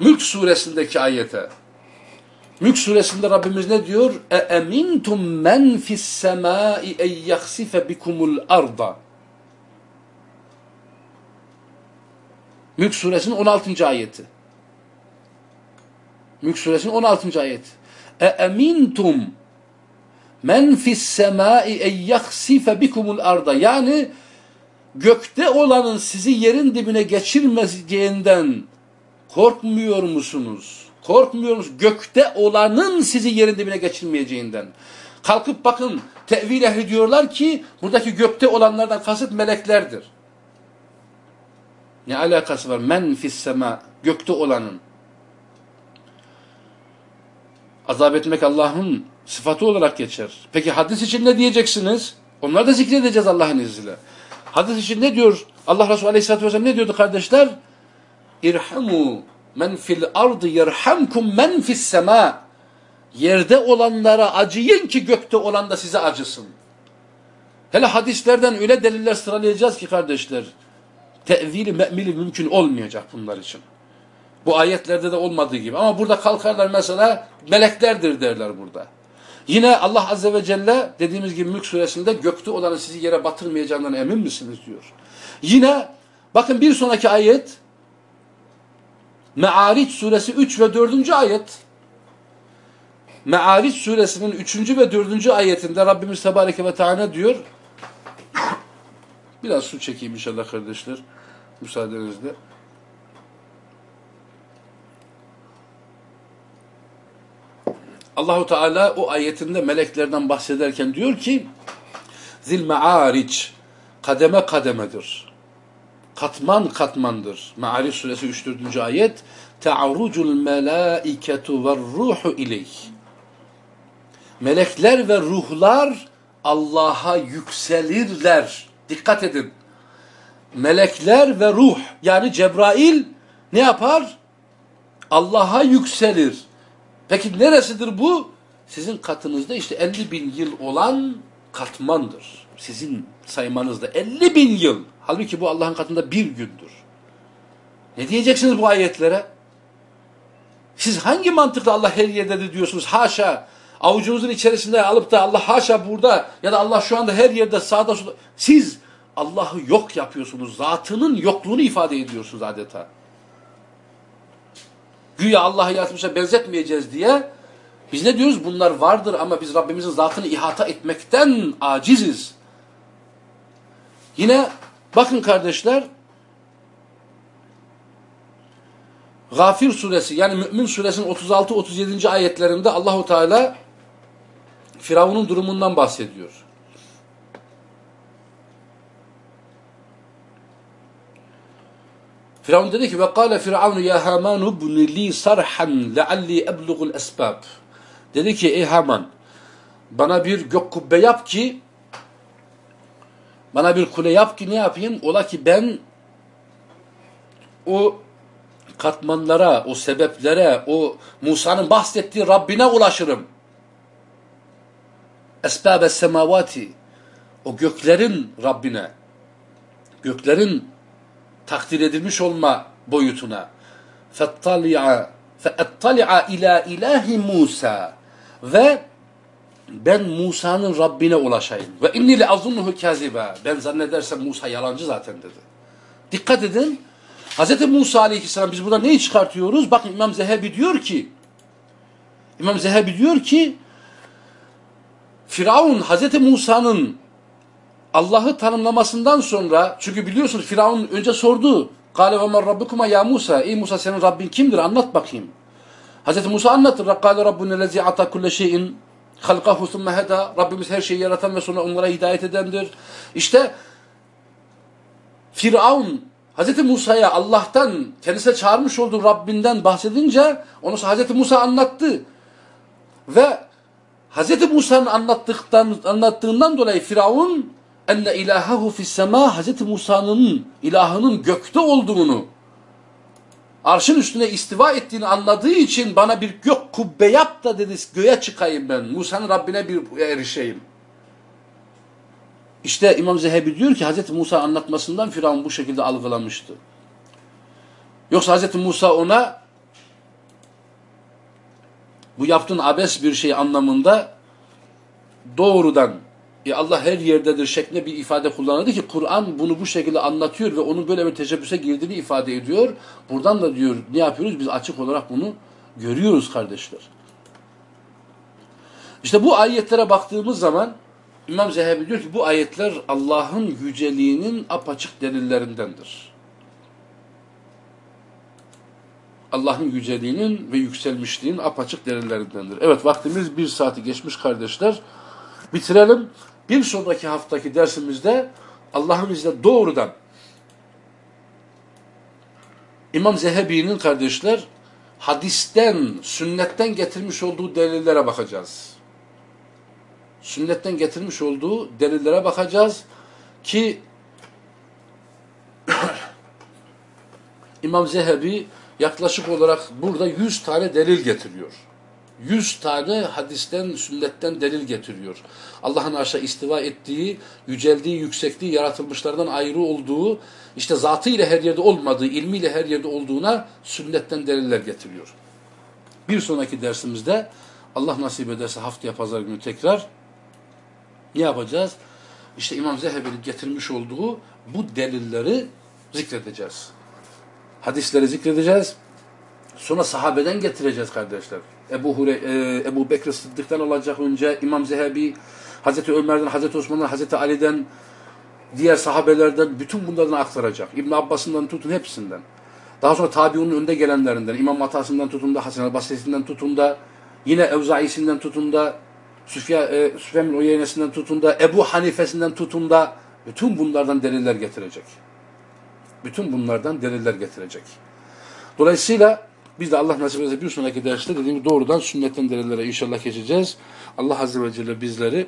Mülk suresindeki ayete. Mülk suresinde Rabbimiz ne diyor? E emintum men fis semai en yaksife bikumul arda. Mülk suresinin 16. ayeti. Mülk suresinin 16. ayet. E emintum men fis semai en yaksife bikumul arda. Yani gökte olanın sizi yerin dibine geçirmeyeceğinden korkmuyor musunuz? Korkmuyor musunuz? Gökte olanın sizi yerin dibine geçirmeyeceğinden. Kalkıp bakın tevil ehli diyorlar ki buradaki gökte olanlardan kasıt meleklerdir. Ne alakası var? Men fis sema gökte olanın. Azap etmek Allah'ın sıfatı olarak geçer. Peki hadis için ne diyeceksiniz? Onları da zikredeceğiz Allah'ın izniyle. Hadis için ne diyor? Allah Resulü Aleyhisselatü Vesselam ne diyordu kardeşler? İrhamu men fil ardı yerhamkum men fis sema. Yerde olanlara acıyın ki gökte olan da size acısın. Hele hadislerden öyle deliller sıralayacağız ki kardeşler. Tevili me'mili mümkün olmayacak bunlar için. Bu ayetlerde de olmadığı gibi. Ama burada kalkarlar mesela meleklerdir derler burada. Yine Allah Azze ve Celle dediğimiz gibi Mülk suresinde gökte olanı sizi yere batırmayacağından emin misiniz diyor. Yine bakın bir sonraki ayet Me'ariç suresi 3 ve 4. ayet Me'ariç suresinin 3. ve 4. ayetinde Rabbimiz Tebareke ve Teala diyor biraz su çekeyim inşallah kardeşler müsaadenizle. Allahu Teala o ayetinde meleklerden bahsederken diyor ki zil me'ariç kademe kademedir. Katman katmandır. Me'ariç suresi 3 4. ayet ta'rucul melaiketu ve ruhu ileyh. Melekler ve ruhlar Allah'a yükselirler. Dikkat edin. Melekler ve ruh yani Cebrail ne yapar? Allah'a yükselir. Peki neresidir bu? Sizin katınızda işte 50 bin yıl olan katmandır. Sizin saymanızda 50 bin yıl. Halbuki bu Allah'ın katında bir gündür. Ne diyeceksiniz bu ayetlere? Siz hangi mantıkla Allah her yerdedir diyorsunuz? Haşa. Avucunuzun içerisinde alıp da Allah haşa burada ya da Allah şu anda her yerde sağda solda. Siz Allah'ı yok yapıyorsunuz. Zatının yokluğunu ifade ediyorsunuz adeta. Güya Allah'ı yaratmışa benzetmeyeceğiz diye biz ne diyoruz? Bunlar vardır ama biz Rabbimizin zatını ihata etmekten aciziz. Yine bakın kardeşler Gafir suresi yani Mümin suresinin 36-37. ayetlerinde Allahu Teala Firavun'un durumundan bahsediyor. Firavun dedi ki ve kâle firavunu ya Haman ibni li sarhan lealli eblugul esbab. Dedi ki ey Haman bana bir gök kubbe yap ki bana bir kule yap ki ne yapayım? Ola ki ben o katmanlara, o sebeplere, o Musa'nın bahsettiği Rabbine ulaşırım. Esbâbe semavati o göklerin Rabbine göklerin takdir edilmiş olma boyutuna fettali'a feettali'a ila ilahi Musa ve ben Musa'nın Rabbine ulaşayım. Ve inni le azunnuhu kaziba. Ben zannedersem Musa yalancı zaten dedi. Dikkat edin. Hz. Musa aleyhisselam biz burada neyi çıkartıyoruz? Bakın İmam Zehebi diyor ki İmam Zehebi diyor ki Firavun Hz. Musa'nın Allah'ı tanımlamasından sonra çünkü biliyorsunuz Firavun önce sordu. Kale ve men rabbukuma ya Musa. Ey Musa senin Rabbin kimdir? Anlat bakayım. Hz. Musa anlatır. Kale rabbune lezi ata kulle şeyin halkahu thumme heda. Rabbimiz her şeyi yaratan ve sonra onlara hidayet edendir. İşte Firavun Hz. Musa'ya Allah'tan kendisine çağırmış olduğu Rabbinden bahsedince onu Hz. Musa anlattı. Ve Hz. Musa'nın anlattıktan, anlattığından dolayı Firavun enne ilahahu fis sema Hz. Musa'nın ilahının gökte olduğunu arşın üstüne istiva ettiğini anladığı için bana bir gök kubbe yap da dedi göğe çıkayım ben. Musa'nın Rabbine bir erişeyim. İşte İmam Zehebi diyor ki Hz. Musa anlatmasından Firavun bu şekilde algılamıştı. Yoksa Hz. Musa ona bu yaptığın abes bir şey anlamında doğrudan e Allah her yerdedir şeklinde bir ifade kullanıldı ki Kur'an bunu bu şekilde anlatıyor ve onun böyle bir teşebbüse girdiğini ifade ediyor. Buradan da diyor ne yapıyoruz? Biz açık olarak bunu görüyoruz kardeşler. İşte bu ayetlere baktığımız zaman İmam Zehebi diyor ki bu ayetler Allah'ın yüceliğinin apaçık delillerindendir. Allah'ın yüceliğinin ve yükselmişliğinin apaçık delillerindendir. Evet vaktimiz bir saati geçmiş kardeşler. Bitirelim. Bir sonraki haftaki dersimizde Allah'ın izniyle doğrudan İmam Zehebi'nin kardeşler hadisten, sünnetten getirmiş olduğu delillere bakacağız. Sünnetten getirmiş olduğu delillere bakacağız ki İmam Zehebi yaklaşık olarak burada 100 tane delil getiriyor. 100 tane hadisten, sünnetten delil getiriyor. Allah'ın aşağı istiva ettiği, yüceldiği, yüksekliği, yaratılmışlardan ayrı olduğu, işte zatıyla her yerde olmadığı, ilmiyle her yerde olduğuna sünnetten deliller getiriyor. Bir sonraki dersimizde Allah nasip ederse haftaya pazar günü tekrar ne yapacağız? İşte İmam Zehebi'nin getirmiş olduğu bu delilleri zikredeceğiz. Hadisleri zikredeceğiz. Sonra sahabeden getireceğiz kardeşler. Ebu, Hure, e, Ebu Bekir Sıddık'tan olacak önce İmam Zehebi, Hazreti Ömer'den, Hazreti Osman'dan, Hazreti Ali'den, diğer sahabelerden bütün bunlardan aktaracak. İbn Abbas'ından tutun hepsinden. Daha sonra tabiunun önde gelenlerinden, İmam Matası'ndan tutun da, Hasan el-Basri'sinden tutun da, yine Evzai'sinden tutun da, Süfya, e, Süfyan Uyeynesi'nden tutun da, Ebu Hanife'sinden tutun da, bütün bunlardan deliller getirecek. Bütün bunlardan deliller getirecek. Dolayısıyla biz de Allah nasip ederse bir sonraki derste dediğim doğrudan sünnetten delillere inşallah geçeceğiz. Allah Azze ve Celle bizleri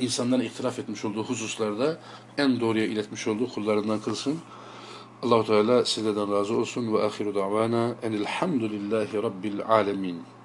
insanların itiraf etmiş olduğu hususlarda en doğruya iletmiş olduğu kullarından kılsın. Allahu Teala sizlerden razı olsun ve ahiru davana enilhamdülillahi rabbil alemin.